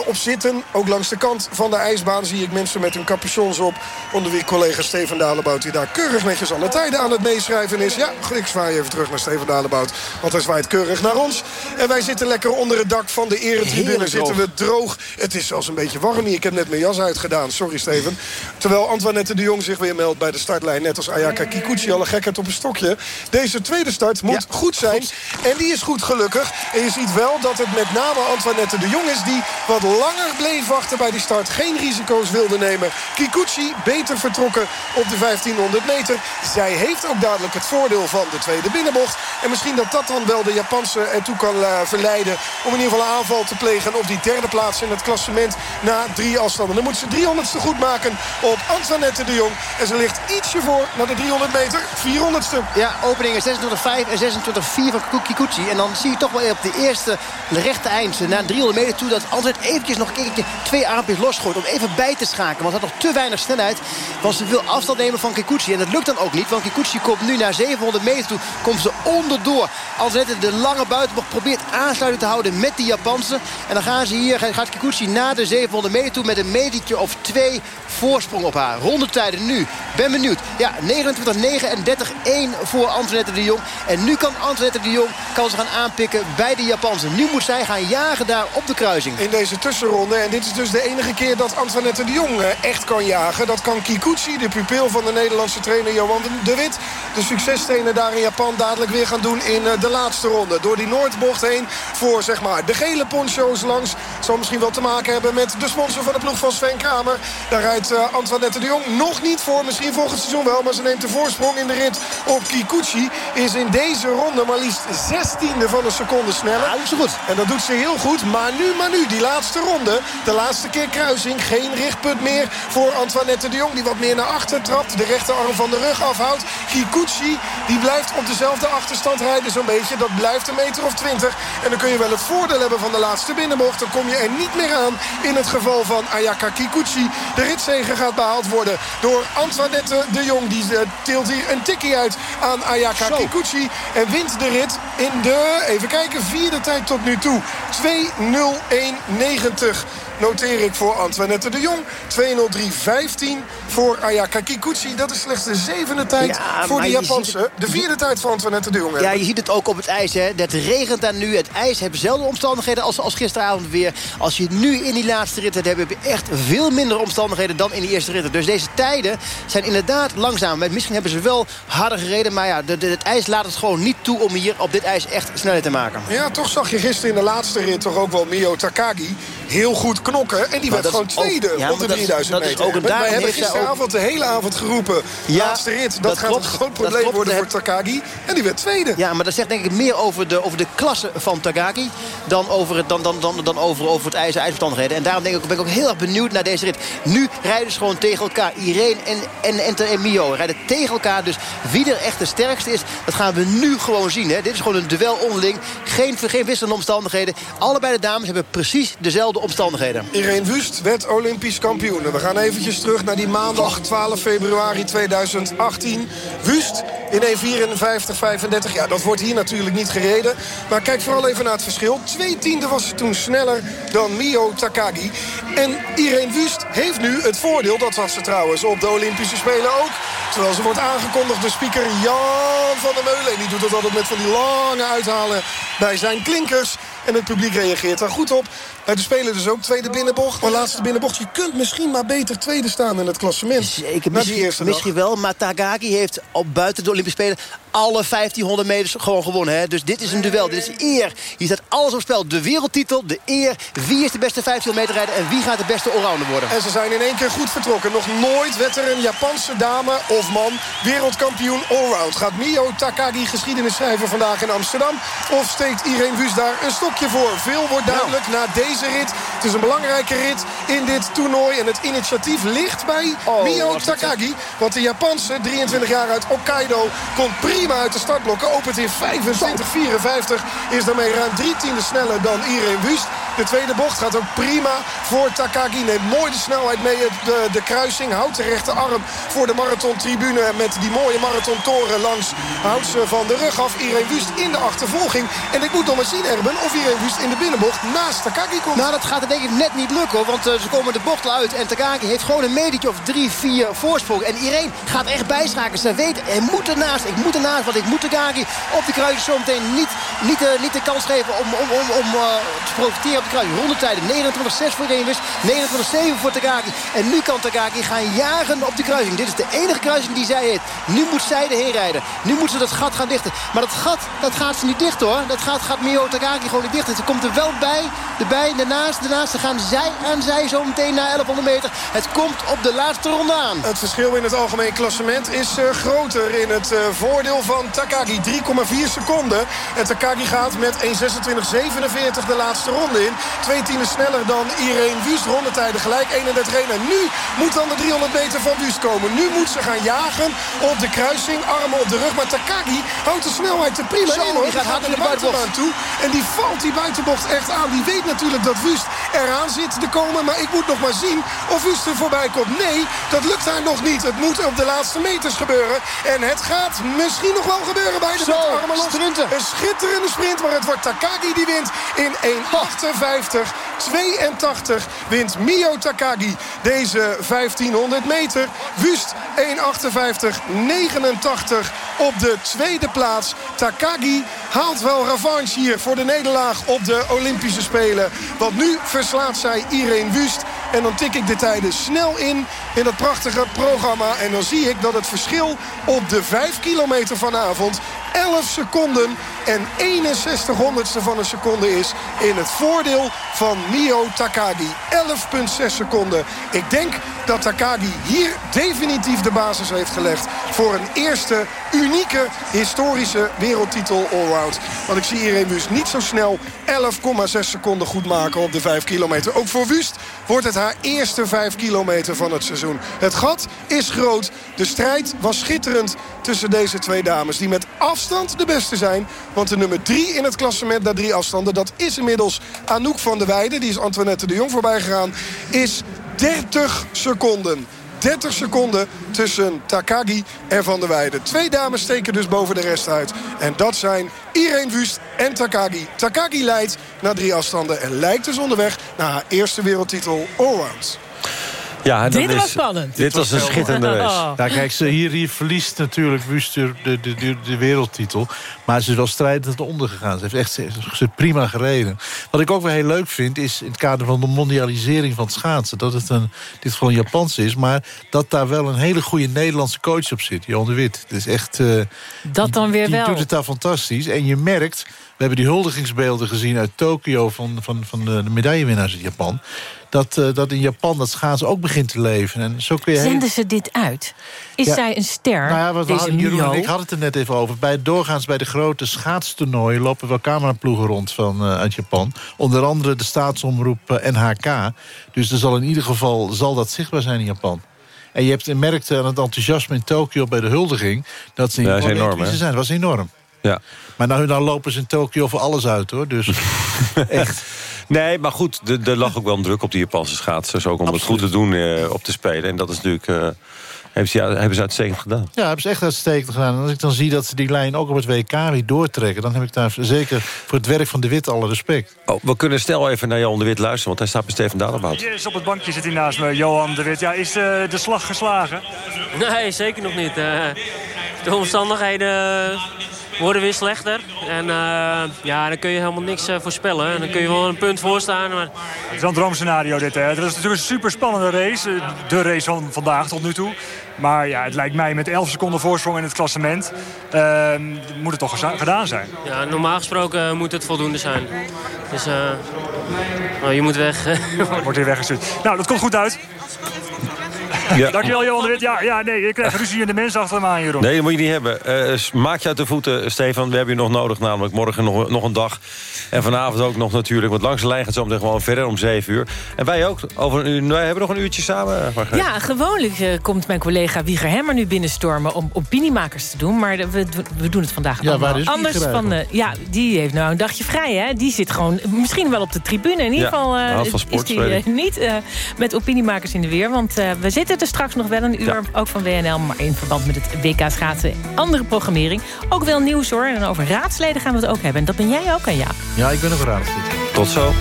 op zitten. Ook langs de kant van de ijsbaan zie ik mensen met hun capuchons op. Onder wie collega Steven Dalebout die daar keurig netjes alle tijden aan het meeschrijven is. Ja, ik zwaai even terug naar Steven Dalebout. Want hij zwaait keurig naar ons. En wij zitten lekker onder het dak van de eretribune. Zitten we droog. Het is zelfs een beetje warm hier. Ik heb net mijn jas uitgedaan. Sorry Steven. Terwijl Antoinette de Jong zich weer meldt bij de startlijn. Net als Ayaka Kikuchi. Alle gekheid op een stokje. Deze tweede start moet goed zijn. En die is goed gelukkig. En je ziet wel dat het met name Antoinette de Jong is... die wat langer bleef wachten bij die start. Geen risico's wilde nemen. Kikuchi beter vertrokken op de 1500 meter. Zij heeft ook dadelijk het voordeel van de tweede binnenbocht. En misschien dat dat dan wel de Japanse ertoe kan eh, verleiden... om in ieder geval een aanval te plegen op die derde plaats in het klassement... na drie afstanden. Dan moet ze 300ste goed maken op Antoinette de Jong. En ze ligt ietsje voor naar de 300 meter. 400ste. Ja, openingen 26-5 en 26-4 van Kikuchi. En dan zie je toch wel op de eerste de rechte eind... naar 300 meter toe dat altijd eventjes nog een keertje twee armpjes losgooit... om even bij te schaken. Want het had nog te weinig snelheid. Want ze wil afstand nemen van Kikuchi. En dat lukt dan ook niet. Want Kikuchi komt nu naar 700 meter toe. Komt ze onderdoor. Als net de lange buitenbocht probeert aansluiting te houden met die Japanse. En dan gaan ze hier, gaat Kikuchi na de 700 meter toe... met een metertje of twee voorsprong op haar. Rondetijden nu. Ben benieuwd. Ja, 29, 9 en 30, 1 voor Antoinette de Jong. En nu kan Antoinette de Jong kan ze gaan aanpikken bij de Japanse. Nu moet zij gaan jagen daar op de kruising. In deze tussenronde. En dit is dus de enige keer dat Antoinette de Jong eh, echt kan jagen. Dat kan Kikuchi, de pupil van de Nederlandse trainer Johan de Wit. De succestrainer daar in Japan dadelijk weer gaan doen in eh, de laatste ronde. Door die Noordbocht heen voor zeg maar de gele poncho's langs. Zal misschien wel te maken hebben met de sponsor van de ploeg van Sven Kramer. Daar rijdt uh, Antoinette de Jong nog niet voor. Misschien volgend seizoen wel. Maar ze neemt de voorsprong in de rit op Kikuchi. Is in deze ronde maar liefst 16e van een seconde sneller. Ja, zo goed. En dat doet ze heel goed. Maar nu, maar nu, die laatste ronde. De laatste keer kruising. Geen richtpunt meer voor Antoinette de Jong. Die wat meer naar achter trapt. De rechterarm van de rug afhoudt. Kikuchi, die blijft op dezelfde achterstand rijden zo'n beetje. Dat blijft een meter of 20. En dan kun je wel het voordeel hebben van de laatste binnenbocht. Dan kom je er niet meer aan in het geval van Ayaka Kikuchi. De ritzegen gaat behaald worden door Antoinette de Jong. Die uh, tilt hier een tikkie uit aan Ayaka Zo. Kikuchi. En wint de rit in de, even kijken, vierde tijd tot nu toe. 2.01.90 noteer ik voor Antoinette de Jong. 2.03.15 voor Ayaka Kikuchi. Dat is slechts de zevende tijd ja, voor de Japanse. Het... De vierde tijd voor Antoinette de Jong. Ja, je ziet het ook op het ijs. Hè. Het regent daar nu. Het ijs heeft dezelfde omstandigheden als, als gisteravond weer. Als je nu in die laatste ritten hebt, heb je echt veel minder omstandigheden dan in die eerste ritten. Dus deze tijden zijn inderdaad langzaam. Misschien hebben ze wel harder gereden. Maar ja, de, de, het ijs laat het gewoon niet toe om hier op dit ijs echt snelheid te maken. Ja, toch zag je gisteren in de laatste rit toch ook wel Mio Takagi heel goed knokken. En die werd gewoon tweede ja, op de 3000 dat is, dat meter. Is ook Wij hebben gisteravond ook... de hele avond geroepen. Ja, laatste rit, dat, dat gaat klopt, een groot probleem worden voor Takagi. En die werd tweede. Ja, maar dat zegt denk ik meer over de, over de klasse van Takagi... dan over het, dan, dan, dan, dan over, over het ijzer ijsverstandigheden. En daarom denk ik, ben ik ook heel erg benieuwd naar deze rit. Nu rijden ze gewoon tegen elkaar. Irene en, en, en, en Mio rijden tegen elkaar. Dus wie er echt de sterkste is, dat gaan we nu gewoon zien. Hè. Dit is gewoon een duel onderling. Geen, geen wisselende omstandigheden. Allebei de dames hebben precies dezelfde Irene Wust werd Olympisch kampioen. We gaan eventjes terug naar die maandag 12 februari 2018. Wust in 1.54.35. Ja, dat wordt hier natuurlijk niet gereden. Maar kijk vooral even naar het verschil. Twee tiende was ze toen sneller dan Mio Takagi. En Irene Wust heeft nu het voordeel, dat was ze trouwens op de Olympische Spelen ook. Terwijl ze wordt aangekondigd, de speaker Jan van der Meulen. En die doet het altijd met van die lange uithalen bij zijn klinkers. En het publiek reageert daar goed op. Bij de Spelen dus ook tweede binnenbocht. Maar laatste binnenbocht. Je kunt misschien maar beter tweede staan in het klassement. Zeker, misschien, misschien wel. Maar Tagaki heeft op buiten de Olympische Spelen... alle 1500 meters gewoon gewonnen. Hè? Dus dit is een duel. Dit is eer. Hier staat alles op spel. De wereldtitel, de eer. Wie is de beste 1500 meter rijder... en wie gaat de beste allrounder worden? En ze zijn in één keer goed vertrokken. Nog nooit werd er een Japanse dame of man wereldkampioen allround. Gaat Mio Takagi geschiedenis schrijven vandaag in Amsterdam? Of steekt Irene Wüst daar een stokje voor? Veel wordt duidelijk na deze rit. Het is een belangrijke rit in dit toernooi. En het initiatief ligt bij oh, Mio Takagi. Want de Japanse, 23 jaar uit Hokkaido, komt prima uit de startblokken. Opent in 25-54. Is daarmee ruim drie tienden sneller dan Irene Wust. De tweede bocht gaat ook prima voor Takagi. Neemt mooi de snelheid mee. De, de kruising houdt de rechterarm voor de marathontribune. Met die mooie marathontoren langs. Houdt ze van de rug af. Irene Wust in de achtervolging. En ik moet nog maar zien, Erben, of Irene Wust in de binnenbocht naast Takagi komt. Nou, dat gaat er denk ik net niet lukken. Want uh, ze komen de bocht uit. En Takagi heeft gewoon een metertje of drie, vier voorsprong. En Irene gaat echt bijschakelen. Ze weet, hij moet ernaast. Ik moet ernaast, want ik moet Takagi op de kruising zo meteen niet niet, de, niet de kans geven om, om, om, om uh, te profiteren op de kruising. Rondetijden 29-6 voor Wust, 29-7 voor Takagi. En nu kan Takagi gaan jagen op de kruising. Dit is de enige kruising die zij heeft. Nu moet zij erheen rijden. Nu moet ze dat gat gaan dichten. Maar dat gat, dat gaat ze niet dichten hoor. Dat gaat, gaat Mio Takagi gewoon niet dichten. Ze komt er wel bij, erbij, daarnaast, daarnaast. Ze gaan zij aan zij zo meteen na 1100 meter. Het komt op de laatste ronde aan. Het verschil in het algemeen klassement is uh, groter in het uh, voordeel van Takagi. 3,4 seconden. En Takagi gaat met 1.26.47 de laatste ronde in. Twee tienden sneller dan Irene Wust. Rondetijden gelijk 31 1 En nu moet dan de 300 meter van Wust komen. Nu moet ze gaan jagen op de kruising. Armen op de rug. Maar Takagi houdt de snelheid te prima Zo, in. Hoor. Die gaat hard in de buitenbocht. toe. En die valt die buitenbocht echt aan. Die weet natuurlijk dat Wust eraan zit te komen. Maar ik moet nog maar zien of Wust er voorbij komt. Nee, dat lukt haar nog niet. Het moet op de laatste meters gebeuren. En het gaat misschien nog wel gebeuren bij de Zo, armen los. sprinten. Een schitterende sprint. Maar het wordt Takagi die wint in 1.58. 82 wint Mio Takagi deze 1500 meter. Wust 1.58. 89 op de tweede plaats. Takagi haalt wel revanche hier voor de nederlaag op de Olympische Spelen. Want nu verslaat zij Irene Wust. En dan tik ik de tijden snel in in dat prachtige programma. En dan zie ik dat het verschil op de 5 kilometer vanavond 11 seconden en 61 honderdste van een seconde is in het voordeel van Mio Takagi. 11,6 seconden. Ik denk dat Takagi hier definitief de basis heeft gelegd... voor een eerste unieke historische wereldtitel allround. Want ik zie Irene Wust niet zo snel 11,6 seconden goed maken op de 5 kilometer. Ook voor Wust wordt het haar eerste 5 kilometer van het seizoen. Het gat is groot. De strijd was schitterend tussen deze twee dames... die met afstand de beste zijn. Want de nummer 3 in het klassement na drie afstanden... dat is inmiddels Anouk van der Weijden. Die is Antoinette de Jong voorbij gegaan. Is 30 seconden. 30 seconden tussen Takagi en Van der Weijden. Twee dames steken dus boven de rest uit. En dat zijn Irene Wust en Takagi. Takagi leidt na drie afstanden en lijkt dus onderweg... naar haar eerste wereldtitel allround. Ja, Dit is, was spannend. Dit was een schitterende race. Oh. Ja, kijk, ze, hier, hier verliest natuurlijk Wuster de, de, de, de wereldtitel. Maar ze is wel strijdend onder gegaan. Ze heeft echt ze, prima gereden. Wat ik ook wel heel leuk vind, is in het kader van de mondialisering van het schaatsen... dat het een, dit geval een Japans is, maar dat daar wel een hele goede Nederlandse coach op zit. Jan de Wit. Het is echt... eh, Dat dan weer die wel. doet het daar fantastisch. En je merkt, hebben die huldigingsbeelden gezien uit Tokio... van, van, van de, de medaillewinnaars in Japan... Dat, eh, dat in Japan dat schaatsen ook begint te leven. En zo kun je Zenden ze dit uit? Is Ja. zij een ster, nou ja, wat we hadden, Jeroen Mio? en ik hadden het er net even over. Bij, doorgaans bij de grote schaatstoernooien lopen wel cameraploegen rond van, eh, uit Japan. Onder andere de staatsomroep eh, NHK. Dus er zal in ieder geval zal dat zichtbaar zijn in Japan. En je hebt je merkte aan het enthousiasme in Tokio bij de huldiging... dat ze in Ja, dat is Japan enorm, zijn. Dat was enorm. Ja. Maar nou, nou lopen ze in Tokio voor alles uit, hoor. Dus echt. Nee, maar goed, er lag ook wel een druk op die Japanse schaatsers. Ook om het goed te doen eh, op te spelen. En dat is natuurlijk... eh, hebben, ze, ja, hebben ze uitstekend gedaan. Ja, hebben ze echt uitstekend gedaan. En als ik dan zie dat ze die lijn ook op het WK weer doortrekken... dan heb ik daar zeker voor het werk van de Wit alle respect. Oh, we kunnen snel even naar Jan de Wit luisteren... want hij staat bij Steven Dalebout. Yes, op het bankje zit hij naast me, Johan de Wit. Ja, is eh, de slag geslagen? Nee, zeker nog niet. Eh, de omstandigheden worden weer slechter. En eh, ja, dan kun je helemaal niks eh, voorspellen. En dan kun je wel een punt voor staan. Maar... Het is wel een droomscenario dit, hè? Het is natuurlijk een super spannende race. eh, De race van vandaag tot nu toe. Maar ja, het lijkt mij met 11 seconden voorsprong in het klassement... eh, moet het toch gedaan zijn. Ja, normaal gesproken moet het voldoende zijn. Dus nou, je moet weg. Wordt hier weggestuurd. Nou, dat komt goed uit. Ja. Dankjewel, Johan de Wit. Ja, ja, nee, ik krijg ruzie in de mensen achter hem aan, Jeroen. Nee, dat moet je niet hebben. Eh, maak je uit de voeten, Stefan. We hebben je nog nodig, namelijk morgen nog, nog een dag. En vanavond ook nog natuurlijk. Want langs de lijn gaat zo meteen gewoon verder om 7 uur. En wij ook. Over een uur, wij hebben nog een uurtje samen. Ja, gewoonlijk eh, komt mijn collega Wieger Hemmer nu binnenstormen... om opiniemakers te doen, maar we, we doen het vandaag Ja, waar is anders. Van, eh, ja, die heeft nou een dagje vrij, hè. Die zit gewoon misschien wel op de tribune. In ieder Ja, geval eh, is ik. niet eh, met opiniemakers in de weer. Want eh, we zitten er straks nog wel een uur, ook van WNL... maar in verband met het WK schaatsen, andere programmering. Ook wel nieuws, hoor. En over raadsleden gaan we het ook hebben. En dat ben jij ook, aan ja. Ja, ik ben ook raar. Tot zo.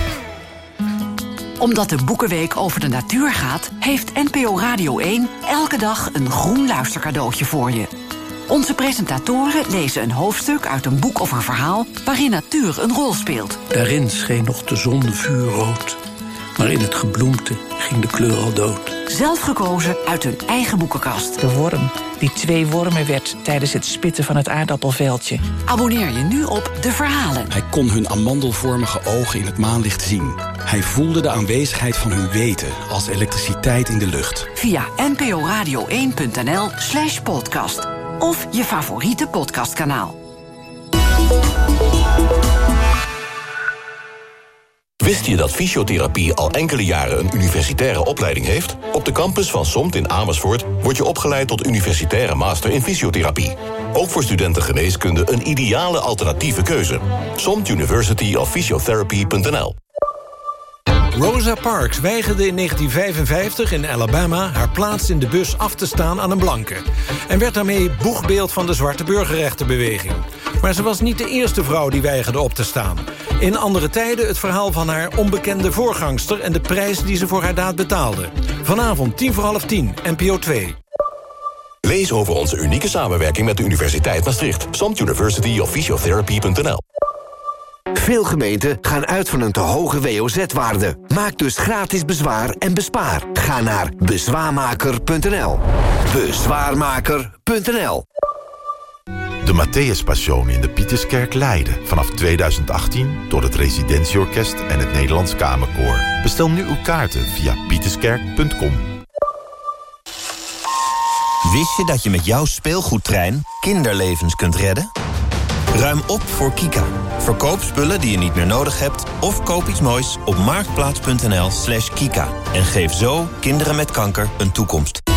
Omdat de Boekenweek over de natuur gaat... heeft NPO Radio 1 elke dag een groen luistercadeautje voor je. Onze presentatoren lezen een hoofdstuk uit een boek of een verhaal... waarin natuur een rol speelt. Daarin scheen nog de zon vuurrood. Maar in het gebloemte ging de kleur al dood. Zelf gekozen uit hun eigen boekenkast. De worm die twee wormen werd tijdens het spitten van het aardappelveldje. Abonneer je nu op De Verhalen. Hij kon hun amandelvormige ogen in het maanlicht zien. Hij voelde de aanwezigheid van hun weten als elektriciteit in de lucht. Via nporadio1.nl slash podcast. Of je favoriete podcastkanaal. Wist je dat fysiotherapie al enkele jaren een universitaire opleiding heeft? Op de campus van SOMT in Amersfoort word je opgeleid tot universitaire master in fysiotherapie. Ook voor studenten geneeskunde een ideale alternatieve keuze. SOMT University of Physiotherapy.nl Rosa Parks weigerde in 1955 in Alabama haar plaats in de bus af te staan aan een blanke. En werd daarmee boegbeeld van de zwarte burgerrechtenbeweging. Maar ze was niet de eerste vrouw die weigerde op te staan. In andere tijden het verhaal van haar onbekende voorgangster... en de prijs die ze voor haar daad betaalde. Vanavond tien voor half tien, NPO 2. Lees over onze unieke samenwerking met de Universiteit Maastricht. Samt University of Physiotherapy.nl Veel gemeenten gaan uit van een te hoge WOZ-waarde. Maak dus gratis bezwaar en bespaar. Ga naar bezwaarmaker.nl. Bezwaarmaker.nl De Matthäus Passion in de Pieterskerk Leiden. Vanaf 2018 door het Residentieorkest en het Nederlands Kamerkoor. Bestel nu uw kaarten via pieterskerk.com. Wist je dat je met jouw speelgoedtrein kinderlevens kunt redden? Ruim op voor Kika. Verkoop spullen die je niet meer nodig hebt... of koop iets moois op marktplaats.nl slash kika. En geef zo kinderen met kanker een toekomst.